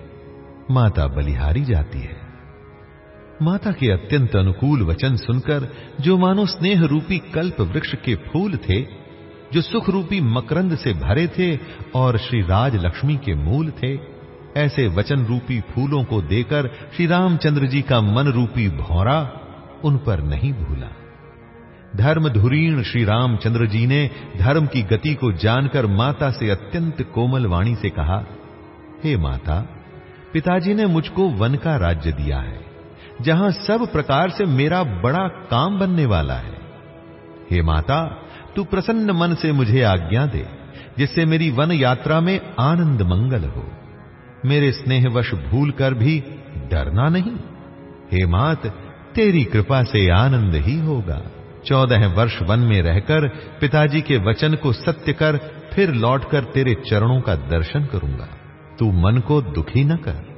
माता बलिहारी जाती है। माता के अत्यंत अनुकूल वचन सुनकर जो मानो स्नेह रूपी कल्प वृक्ष के फूल थे जो सुख रूपी मकरंद से भरे थे और श्री राज लक्ष्मी के मूल थे। ऐसे वचन रूपी फूलों को देकर श्री रामचंद्र जी का मन रूपी भौरा उन पर नहीं भूला। धर्म धुरीण श्री रामचंद्र जी ने धर्म की गति को जानकर माता से अत्यंत कोमल वाणी से कहा, हे माता, पिताजी ने मुझको वन का राज्य दिया है, जहाँ सब प्रकार से मेरा बड़ा काम बनने वाला है। हे माता तू प्रसन्न मन से मुझे आज्ञा दे, जिससे मेरी वन यात्रा में आनंद मंगल हो। मेरे स्नेहवश भूल कर भी डरना नहीं। हे मात, तेरी कृपा से आनंद ही होगा। चौदह वर्ष वन में रहकर पिताजी के वचन को सत्य कर फिर लौटकर तेरे चरणों का दर्शन करूँगा। तू मन को दुखी न कर।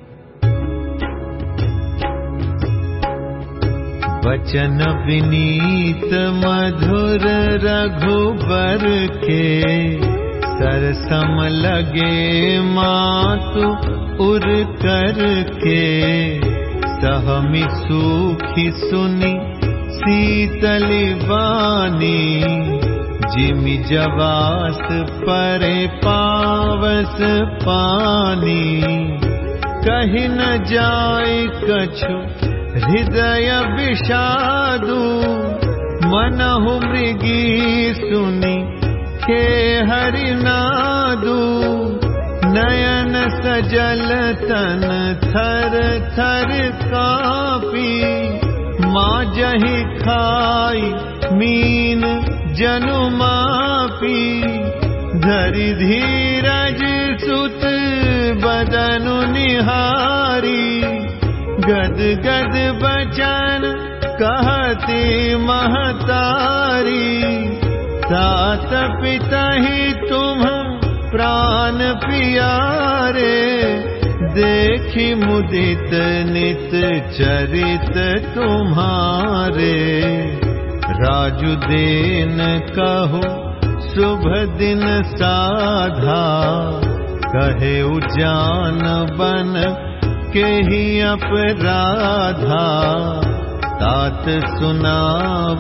वचन विनीत मधुर रघुबर के सरसम लगे मातु उर कर के। सहमि सुखी सुनी शीतल बानी जिमि जवास परे पावस पानी। कही न जाय कछु हृदय विषादु मनहु मृगी सुनी के हरिनादु। नयन सजल तन थर थर कापी माँ जही खाई मीन जनु मापी। धरि धीरज सुत बदनु निहारी गद गद बचन, कहती महतारी। सात पिता ही तुम प्राण पियारे, देखी मुदित नित चरित तुम्हारे। राजु देन कहो, शुभ दिन साधा। कहे उजान बन के ही अपराधा तात सुना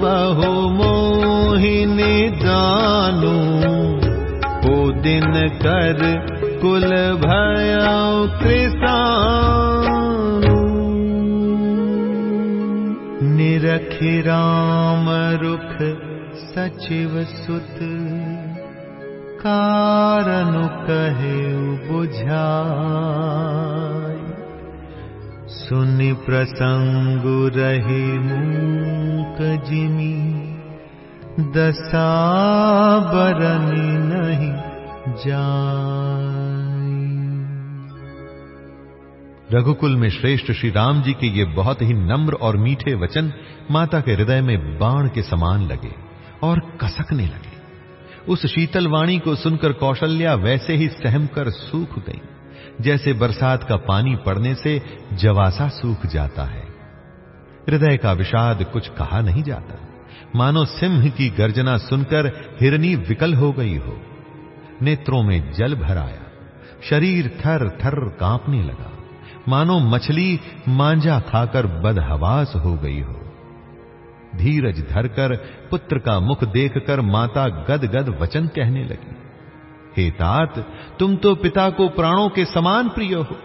बहु मोहिनी दानू को दिन कर कुल भय कृषाणु। निरखि राम रुख सचिव सुत कारनु कहे बुझाई सुनि प्रसंगु रही मूक जिमी दशा बरनी नहीं जाई रघुकुल में श्रेष्ठ श्री राम जी के ये बहुत ही नम्र और मीठे वचन माता के हृदय में बाण के समान लगे और कसकने लगे। उस शीतल वाणी को सुनकर कौशल्या वैसे ही सहम कर सूख गई। जैसे बरसात का पानी पड़ने से जवासा सूख जाता है। हृदय का विषाद कुछ कहा नहीं जाता। मानो सिंह की गर्जना सुनकर हिरनी विकल हो गई हो। नेत्रों में जल भर आया शरीर थर थर कांपने लगा। मानो मछली मांझा खाकर बदहवास हो गई हो। धीरज धरकर पुत्र का मुख देखकर माता गद गद वचन कहने लगी। हे तात तुम तो पिता को प्राणों के समान प्रिय हो।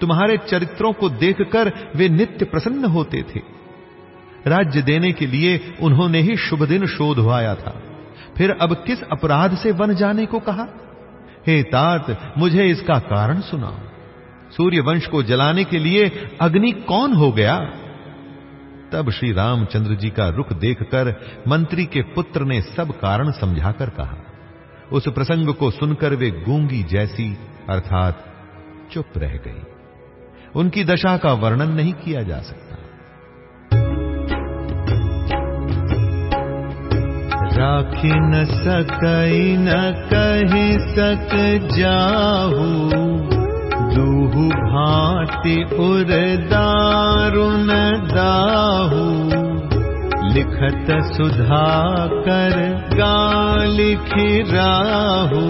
तुम्हारे चरित्रों को देखकर वे नित्य प्रसन्न होते थे। राज्य देने के लिए उन्होंने ही शुभ दिन शोधवाया था। फिर अब किस अपराध से वन जाने को कहा? हे तात मुझे इसका कारण सुनाओ। सूर्य वंश को जलाने के लिए अग्नि कौन हो गया? तब श्री रामचंद्र जी का रुख देखकर मंत्री के पुत्र ने सब कारण समझाकर कहा उस प्रसंग को सुनकर वे गूँगी जैसी, अर्थात चुप रह गई। उनकी दशा का वर्णन नहीं किया जा सकता। राखी न सकई, न कही सक जाहू। दूहु भांति उर दारुण दाहू। लिखत सुधा कर गालिखी राहू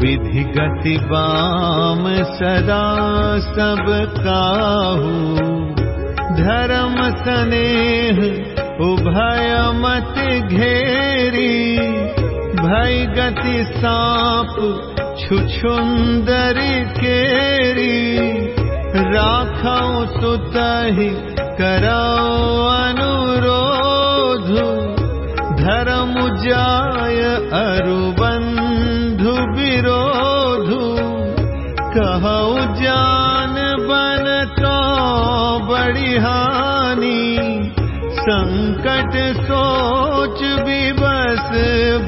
विधि गति बाम सदा सब काहू। धर्म स्नेह उभय मत घेरी। भय गति सांप छुछुंदर केरी। राखौ सुतहि करौ अनुरोध अरुबंधु विरोधु कहौ जान बन तो बड़ी हानि संकट सोच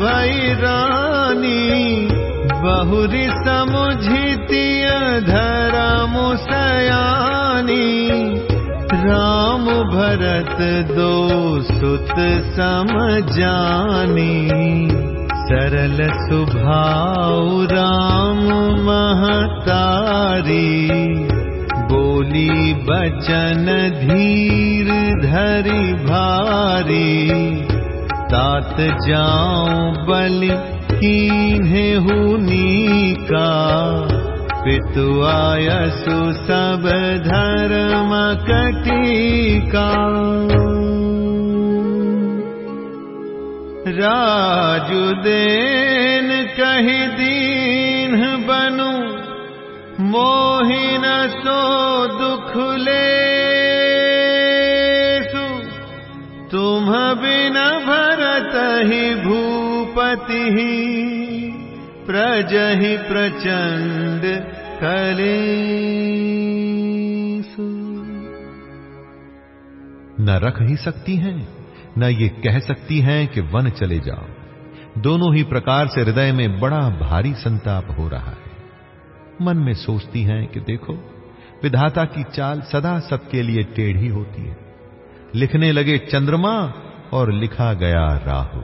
भई रानी। बहुरी समुझितिय धर्म सयानी राम भरत दो सुत जानी सरल सुभाव राम महतारी बोली बचन धीर धरि भारी। तात जाऊं बलि कीन्हे हुनी का पितु आयसु सब धर्म कटिका राजु देन कही दीन बनु मोहिन सो दुख ले तुम बिन भरत ही भूपति ही प्रजहि प्रचंड करे न रख ही सकती हैं। न ये कह सकती हैं कि वन चले जाओ। दोनों ही प्रकार से हृदय में बड़ा भारी संताप हो रहा है। मन में सोचती हैं कि देखो, विधाता की चाल सदा सबके लिए टेढ़ी होती है। लिखने लगे चंद्रमा और लिखा गया राहु।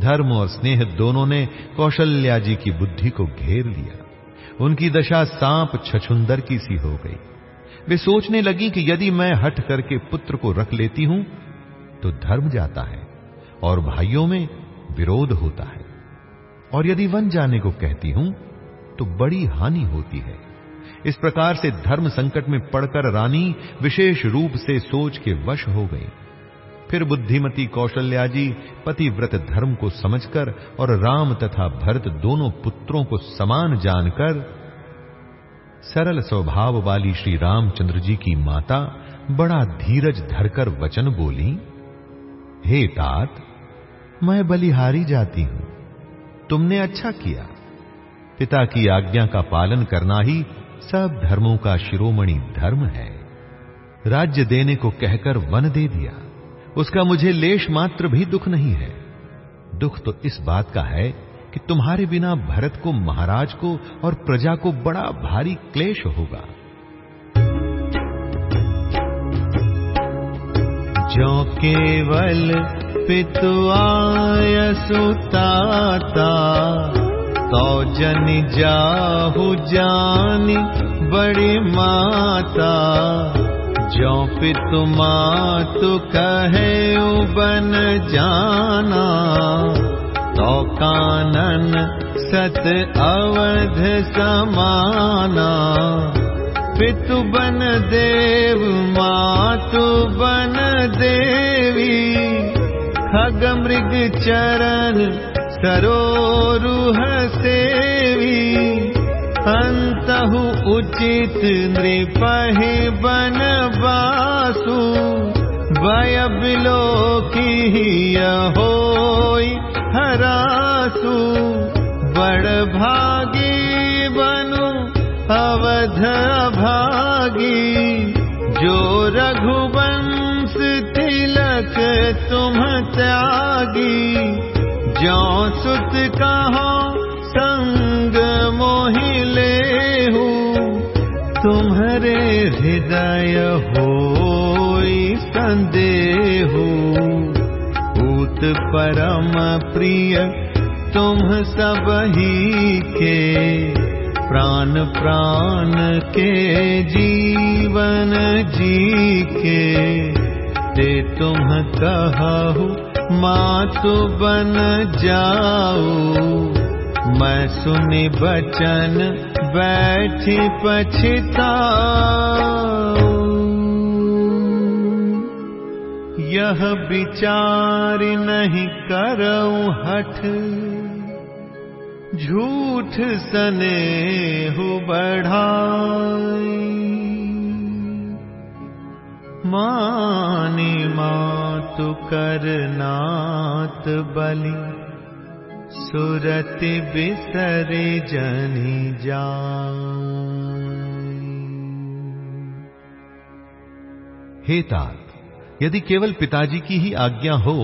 धर्म और स्नेह दोनों ने कौशल्या जी की बुद्धि को घेर लिया। उनकी दशा सांप छछुंदर की सी हो गई। वे सोचने लगी कि यदि मैं हट करके पुत्र को रख लेती हूँ तो धर्म जाता है और भाइयों में विरोध होता है। और यदि वन जाने को कहती हूँ तो बड़ी हानि होती है। इस प्रकार से धर्म संकट में पड़कर रानी विशेष रूप से सोच के वश हो गई। फिर बुद्धिमती कौशल्या जी पतिव्रत धर्म को समझकर और राम तथा भरत दोनों पुत्रों को समान जानकर सरल स्वभाव वाली श्री रामचंद्र जी की माता बड़ा धीरज धरकर वचन बोली हे तात, मैं बलिहारी जाती हूँ। तुमने अच्छा किया। पिता की आज्ञा का पालन करना ही सब धर्मों का शिरोमणि धर्म है। राज्य देने को कहकर वन दे दिया। उसका मुझे लेश मात्र भी दुख नहीं है। दुख तो इस बात का है कि तुम्हारे बिना भरत को महाराज को और प्रजा को बड़ा भारी क्लेश होगा। जो केवल पितुआय सुताता तो जन जाहु जानी बड़ी माता। जो पितु मातु कहे बन जाना तो कानन सत अवध समाना पितु बन देव मातु बन देवी। खग मृग चरण सरोरुह सेवी। अंतहु उचित नृपहि बन बासु वय बिलो की हो हरासु। बड़ बनु अवध भागी जो रघुवंश तिलक तुम त्यागी जो सुत कहो संग मोहिले तुम्हारे हृदय हो संदेह। भूत परम प्रिय, तुम सब ही के प्राण प्राण के जीवन जी के ते तुम कहु मातु बन जाओ। मैं सुनि बचन बैठी पछिता यह विचार नहीं करऊं हठ। झूठ सने हो बढ़ाई। मानी मातु करनात बलि, सुरति बिसरे जनी जा हे तात यदि केवल पिताजी की ही आज्ञा हो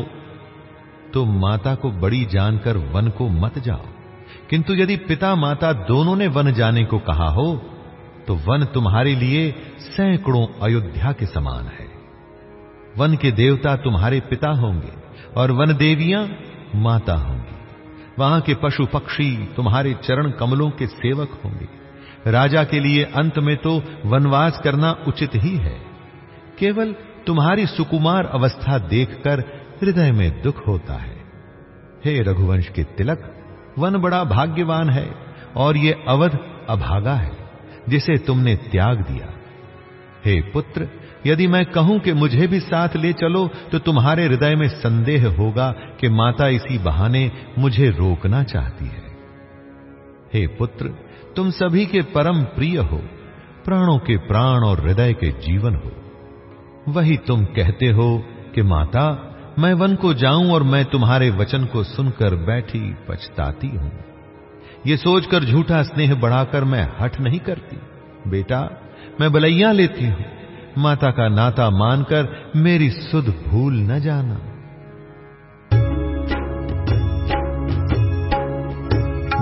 तो माता को बड़ी जानकर वन को मत जाओ। किंतु यदि पिता माता दोनों ने वन जाने को कहा हो तो वन तुम्हारे लिए सैकड़ों अयोध्या के समान है। वन के देवता तुम्हारे पिता होंगे और वन देवियाँ माता होंगी। वहाँ के पशु पक्षी तुम्हारे चरण कमलों के सेवक होंगे। राजा के लिए अंत में तो वनवास करना उचित ही है। केवल तुम्हारी सुकुमार अवस्था देखकर हृदय में दुख होता है। हे रघुवंश के तिलक वन बड़ा भाग्यवान है और ये अवध अभागा है, जिसे तुमने त्याग दिया। हे पुत्र, यदि मैं कहूँ कि मुझे भी साथ ले चलो तो तुम्हारे हृदय में संदेह होगा कि माता इसी बहाने मुझे रोकना चाहती है। हे पुत्र, तुम सभी के परम प्रिय हो, प्राणों के प्राण और हृदय के जीवन हो। वही तुम कहते हो कि माता मैं वन को जाऊँ और मैं तुम्हारे वचन को सुनकर बैठी पछताती हूँ। ये सोचकर झूठा स्नेह बढ़ाकर मैं हट नहीं करती। बेटा, मैं बलैया लेती हूँ। माता का नाता मानकर मेरी सुध भूल न जाना।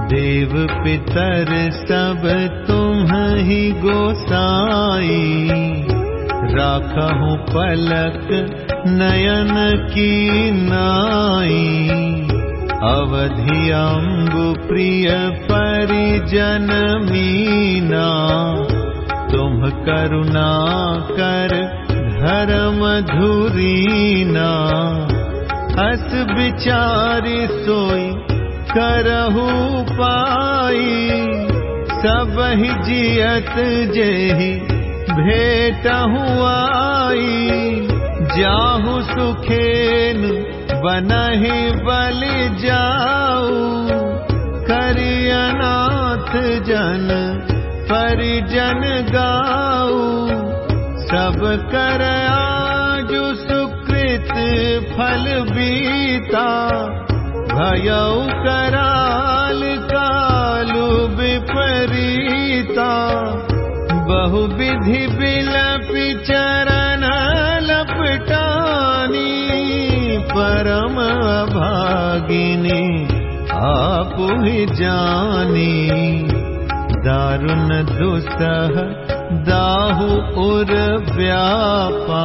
देव पितर सब तुम ही गोसाई, राखहु पलक नयन की नाई अवधि अम्बु प्रिय परिजन मीना। तुम करुणा कर धर्म धुरीना। हस विचारी सोई करहु पाई सब ही जियत जेहि भेट हुआई जाहु सुखेन बनहि बल जाऊ। करियनाथ जन परिजन गाऊ। सब कर आजु सुकृत फल बीता। भयऊ कराल कालु विपरीता। बहु विधि परम भागिनी आप दारुण दुसह दाहु उर व्यापा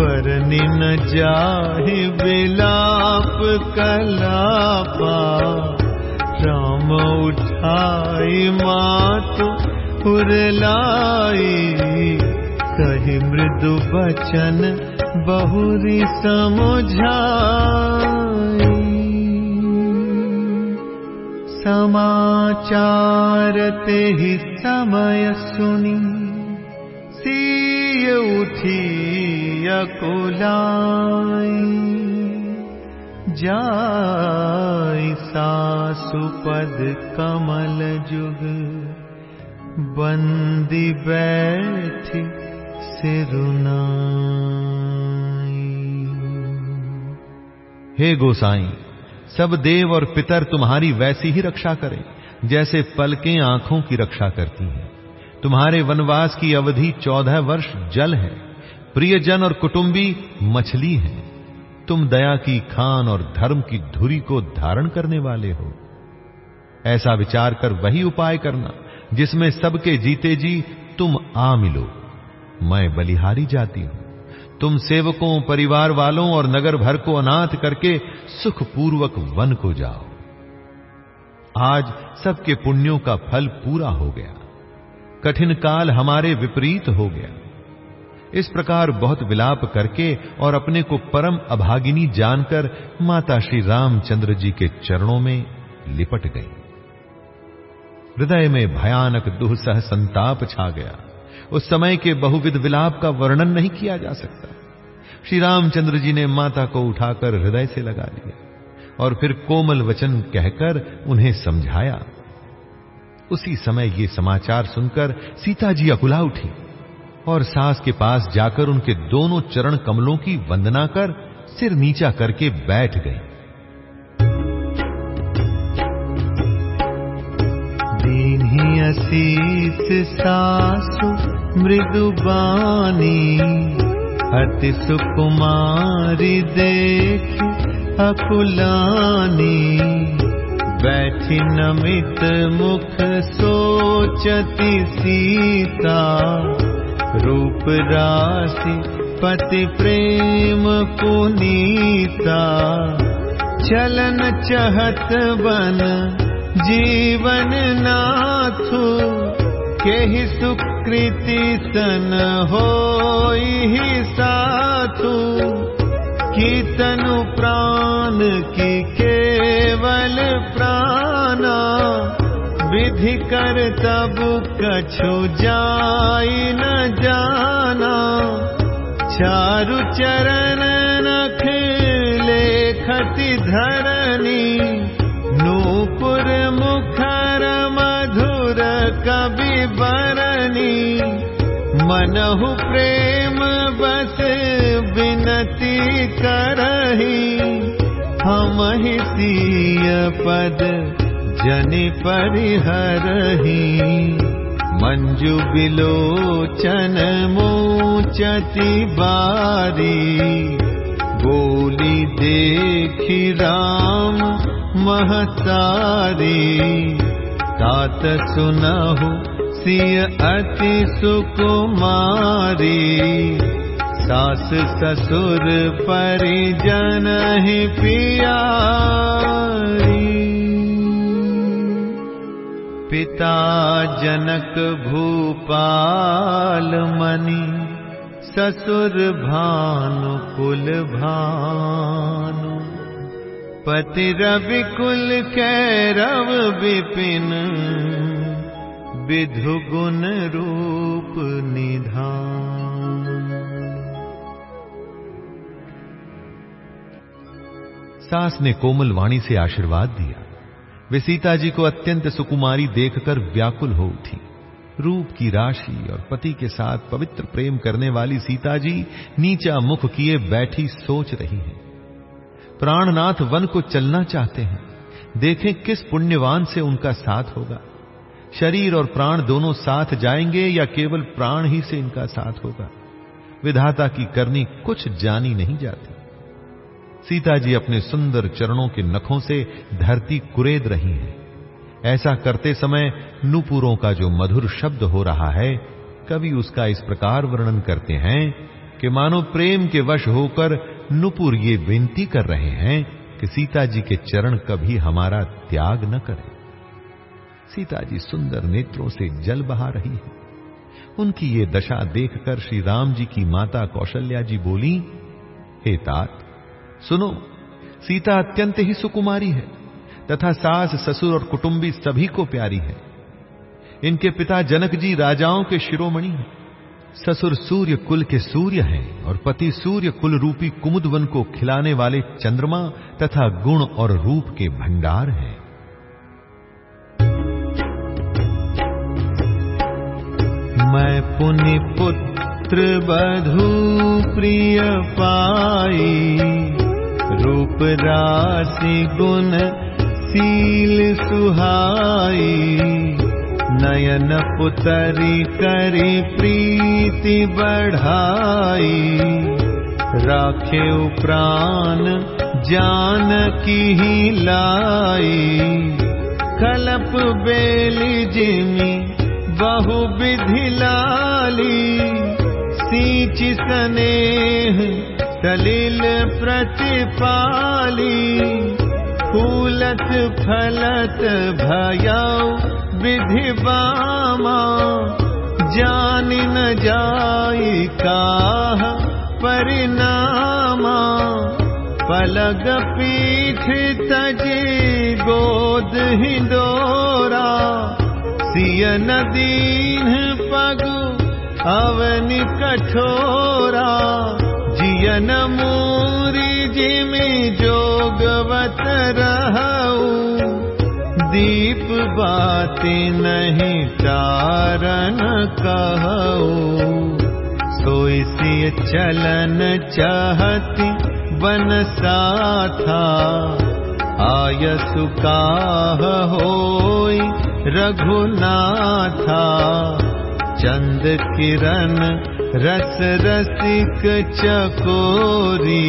बरनी न जाहि विलाप कलापा। राम उठाई मातु उरलाई कही मृदु बचन बहुरी समझाई। समाचार ते ही समय सुनी। सीय उठी अकुलाई। जाय सासुपद कमल जुग। बंदी बैठी सिरुनाई हे गोसाई, सब देव और पितर तुम्हारी वैसी ही रक्षा करें, जैसे पलकें आँखों की रक्षा करती हैं। तुम्हारे वनवास की अवधि चौदह वर्ष जल है, प्रियजन और कुटुंबी मछली हैं। तुम दया की खान और धर्म की धुरी को धारण करने वाले हो। ऐसा विचार कर वही उपाय करना, जिसमें सबके जीते जी तुम आ मिलो। मैं बलिहारी जाती हूँ। तुम सेवकों परिवार वालों और नगर भर को अनाथ करके सुखपूर्वक वन को जाओ। आज सबके पुण्यों का फल पूरा हो गया। कठिन काल हमारे विपरीत हो गया। इस प्रकार बहुत विलाप करके और अपने को परम अभागिनी जानकर माता श्री रामचंद्र जी के चरणों में लिपट गई। हृदय में भयानक दुहसह संताप छा गया। उस समय के बहुविध विलाप का वर्णन नहीं किया जा सकता। श्री रामचंद्र जी ने माता को उठाकर हृदय से लगा लिया और फिर कोमल वचन कहकर उन्हें समझाया। उसी समय ये समाचार सुनकर सीता जी अकुला उठी और सास के पास जाकर उनके दोनों चरण कमलों की वंदना कर सिर नीचा करके बैठ गई। असीस सासु मृदुबानी अति सुकुमारी देख अकुलानी। बैठी नमित मुख सोचती सीता। रूप राशि पति प्रेम पुनीता। चलन चहत बन जीवन नाथु के सुकृति सन हो साथु। की तनु प्राण की केवल प्राणा विधि कर तब कछु जाई न जाना। चारु चरण नख लेखति धरनी मनहु प्रेम बस विनती करही। हम ही सिय पद जनि परिहरही। मंजु बिलोचन मोचति बारी। बोली देखी राम महतारी। तात सुनहु सिय अति सुकुमारी सास ससुर परिजन ही पियारी। पिता जनक भूपाल मणि ससुर भानु कुल भानु। पति रवि कुल कैरव विपिन विधु गुण रूप निधान। सास ने कोमल वाणी से आशीर्वाद दिया। वे सीता जी को अत्यंत सुकुमारी देखकर व्याकुल हो उठी। रूप की राशि और पति के साथ पवित्र प्रेम करने वाली सीता जी नीचा मुख किए बैठी सोच रही हैं। प्राणनाथ वन को चलना चाहते हैं। देखें किस पुण्यवान से उनका साथ होगा। शरीर और प्राण दोनों साथ जाएँगे या केवल प्राण ही से इनका साथ होगा? विधाता की करनी कुछ जानी नहीं जाती। सीता जी अपने सुंदर चरणों के नखों से धरती कुरेद रही हैं। ऐसा करते समय नुपुरों का जो मधुर शब्द हो रहा है, कवि उसका इस प्रकार वर्णन करते हैं कि मानो प्रेम के वश होकर नुपुर ये विनती कर रहे हैं कि सीता जी के चरण कभी हमारा त्याग न करें। सीता जी सुंदर नेत्रों से जल बहा रही है। उनकी ये दशा देखकर श्री राम जी की माता कौशल्या जी बोली, हे तात, सुनो, सीता अत्यंत ही सुकुमारी है, तथा सास, ससुर और कुटुंबी सभी को प्यारी है। इनके पिता जनक जी राजाओं के शिरोमणि हैं। ससुर सूर्य कुल के सूर्य हैं और पति सूर्य कुल रूपी कुमुदवन को खिलाने वाले चंद्रमा तथा गुण और रूप के भंडार हैं। मैं पुनि पुत्र बधु प्रिय पाई। रूप राशि गुण सील सुहाई। नयन पुतरी करी प्रीति बढ़ाई। राखे प्राण जान ही लाई। कलप बेली जिमी बहु विधि सींच स्नेह सलिल प्रतिपाली। फूलत फलत भयाउ विधि बामा जान न जाई काह परिणामा। पलग पीठ तजे गोद हिंदोरा सिय नदीन पगु अवनि कठोरा। जियन मूरी जिमि जोगवत रहऊ। दीप बाती नहीं तारन कहऊ। सोई चलन चाहती बन साथा आय सुकाह होई रघुनाथा चंद किरण रस रसिक चकोरी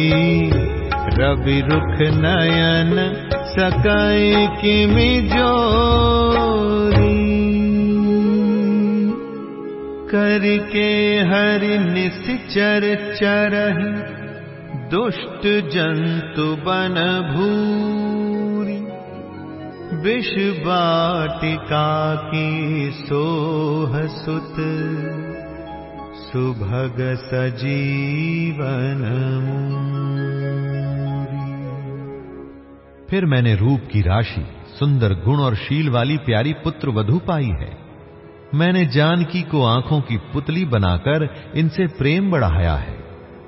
रवि रुख नयन सकई किमि जोरी। करके हरि निश्चर चरहि दुष्ट जंतु बन भूरी विष बाटिका की सोह सुत सुभग सजीवन फिर मैंने रूप की राशि, सुंदर गुण और शील वाली प्यारी पुत्र वधु पाई है। मैंने जानकी को आँखों की पुतली बनाकर इनसे प्रेम बढ़ाया है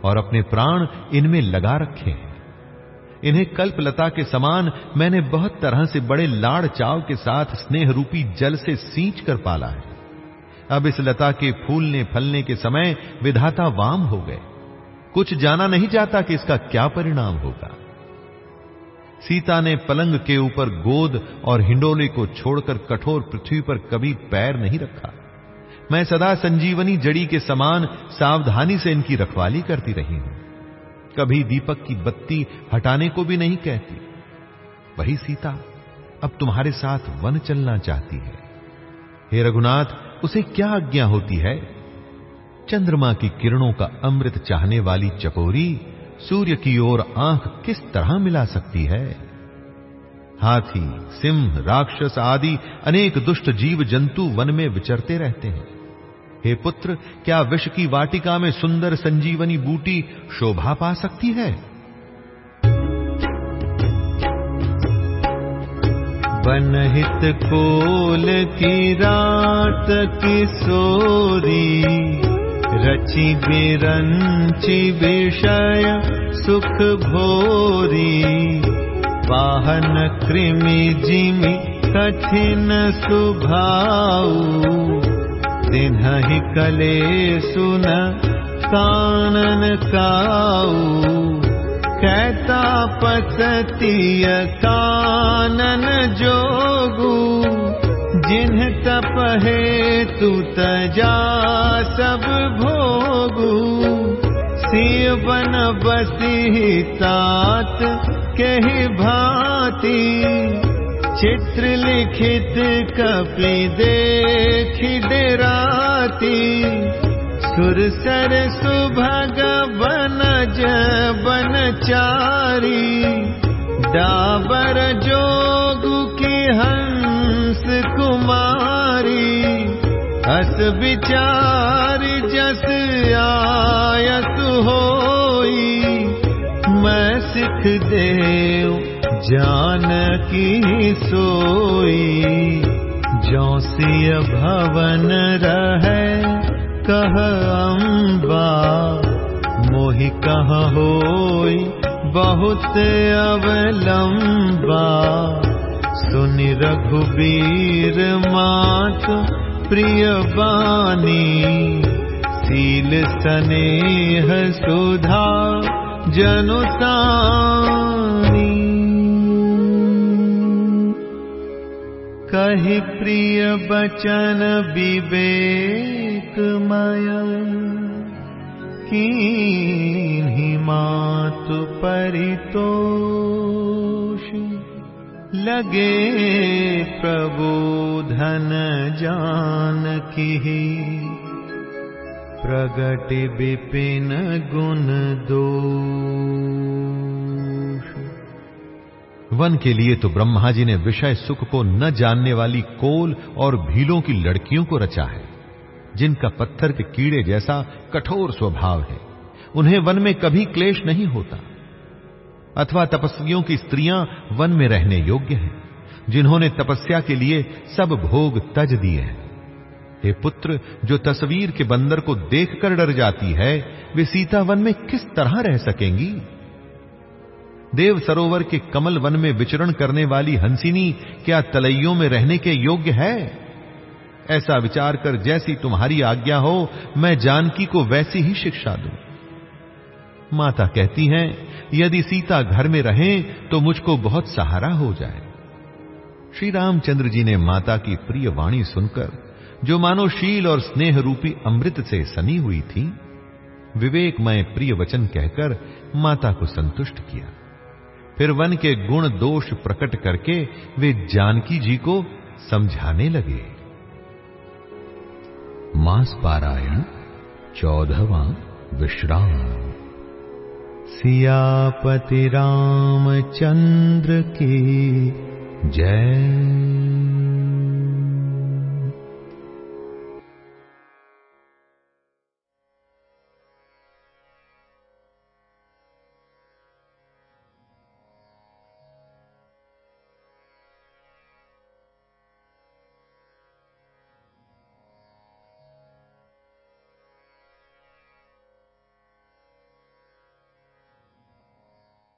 और अपने प्राण इनमें लगा रखे हैं। इन्हें कल्पलता के समान मैंने बहुत तरह से बड़े लाड़ चाव के साथ स्नेह रूपी जल से सींच कर पाला है। अब इस लता के फूलने फलने के समय विधाता वाम हो गए। कुछ जाना नहीं जाता कि इसका क्या परिणाम होगा। सीता ने पलंग के ऊपर गोद और हिंडोले को छोड़कर कठोर पृथ्वी पर कभी पैर नहीं रखा। मैं सदा संजीवनी जड़ी के समान सावधानी से इनकी रखवाली करती रही हूँ। कभी दीपक की बत्ती हटाने को भी नहीं कहती। वही सीता अब तुम्हारे साथ वन चलना चाहती है। हे रघुनाथ, उसे क्या आज्ञा होती है? चंद्रमा की किरणों का अमृत चाहने वाली चकोरी सूर्य की ओर आँख किस तरह मिला सकती है? हाथी, सिंह, राक्षस आदि अनेक दुष्ट जीव जंतु वन में विचरते रहते हैं। हे पुत्र, क्या विष की वाटिका में सुंदर संजीवनी बूटी शोभा पा सकती है? बनहित कोल की रात किशोरी रचि बिरंचि विषय सुख भोरी। वाहन कृमि जिमि कठिन सुभाऊ कले सुन कानन पसतिय कानन जोगू। जिन्ह तप हेतु तजा सब भोगू। सिय बन बसी तात कही भांति चित्र लिखित कपि देख डेराती। सुरसर सुभग बनज बनचारी डाबर जोगु की हंस कुमारी। हस विचार जस आयस होई। मैं सिख देव जान की सोई जौसिय भवन रहे कह अम्बा मोहि कह होई बहुत अवलंबा। सुनि रघुबीर मात प्रिय बानी सील स्नेह सुधा जनुतानी कहि प्रिय बचन विवेक माया कीन्हि मातु परितोष। लगे प्रबोधन जान की प्रगट विपिन गुण दोष वन के लिए तो ब्रह्मा जी ने विषय सुख को न जानने वाली कोल और भीलों की लड़कियों को रचा है, जिनका पत्थर के कीड़े जैसा कठोर स्वभाव है। उन्हें वन में कभी क्लेश नहीं होता, अथवा तपस्वियों की स्त्रियाँ वन में रहने योग्य हैं, जिन्होंने तपस्या के लिए सब भोग तज दिए हैं। हे पुत्र, जो तस्वीर के बंदर को देखकर डर जाती है, वे सीता वन में किस तरह रह सकेंगी? देव सरोवर के कमल वन में विचरण करने वाली हंसिनी क्या तलैयों में रहने के योग्य है? ऐसा विचार कर जैसी तुम्हारी आज्ञा हो, मैं जानकी को वैसी ही शिक्षा दूँ। माता कहती हैं, यदि सीता घर में रहें तो मुझको बहुत सहारा हो जाए। श्री रामचंद्र जी ने माता की प्रिय वाणी सुनकर, जो मानो शील और स्नेह रूपी अमृत से सनी हुई थी, विवेकमय प्रिय वचन कहकर माता को संतुष्ट किया। फिर वन के गुण दोष प्रकट करके वे जानकी जी को समझाने लगे। मास पारायण चौदहवा विश्राम। सियापति रामचंद्र की जय।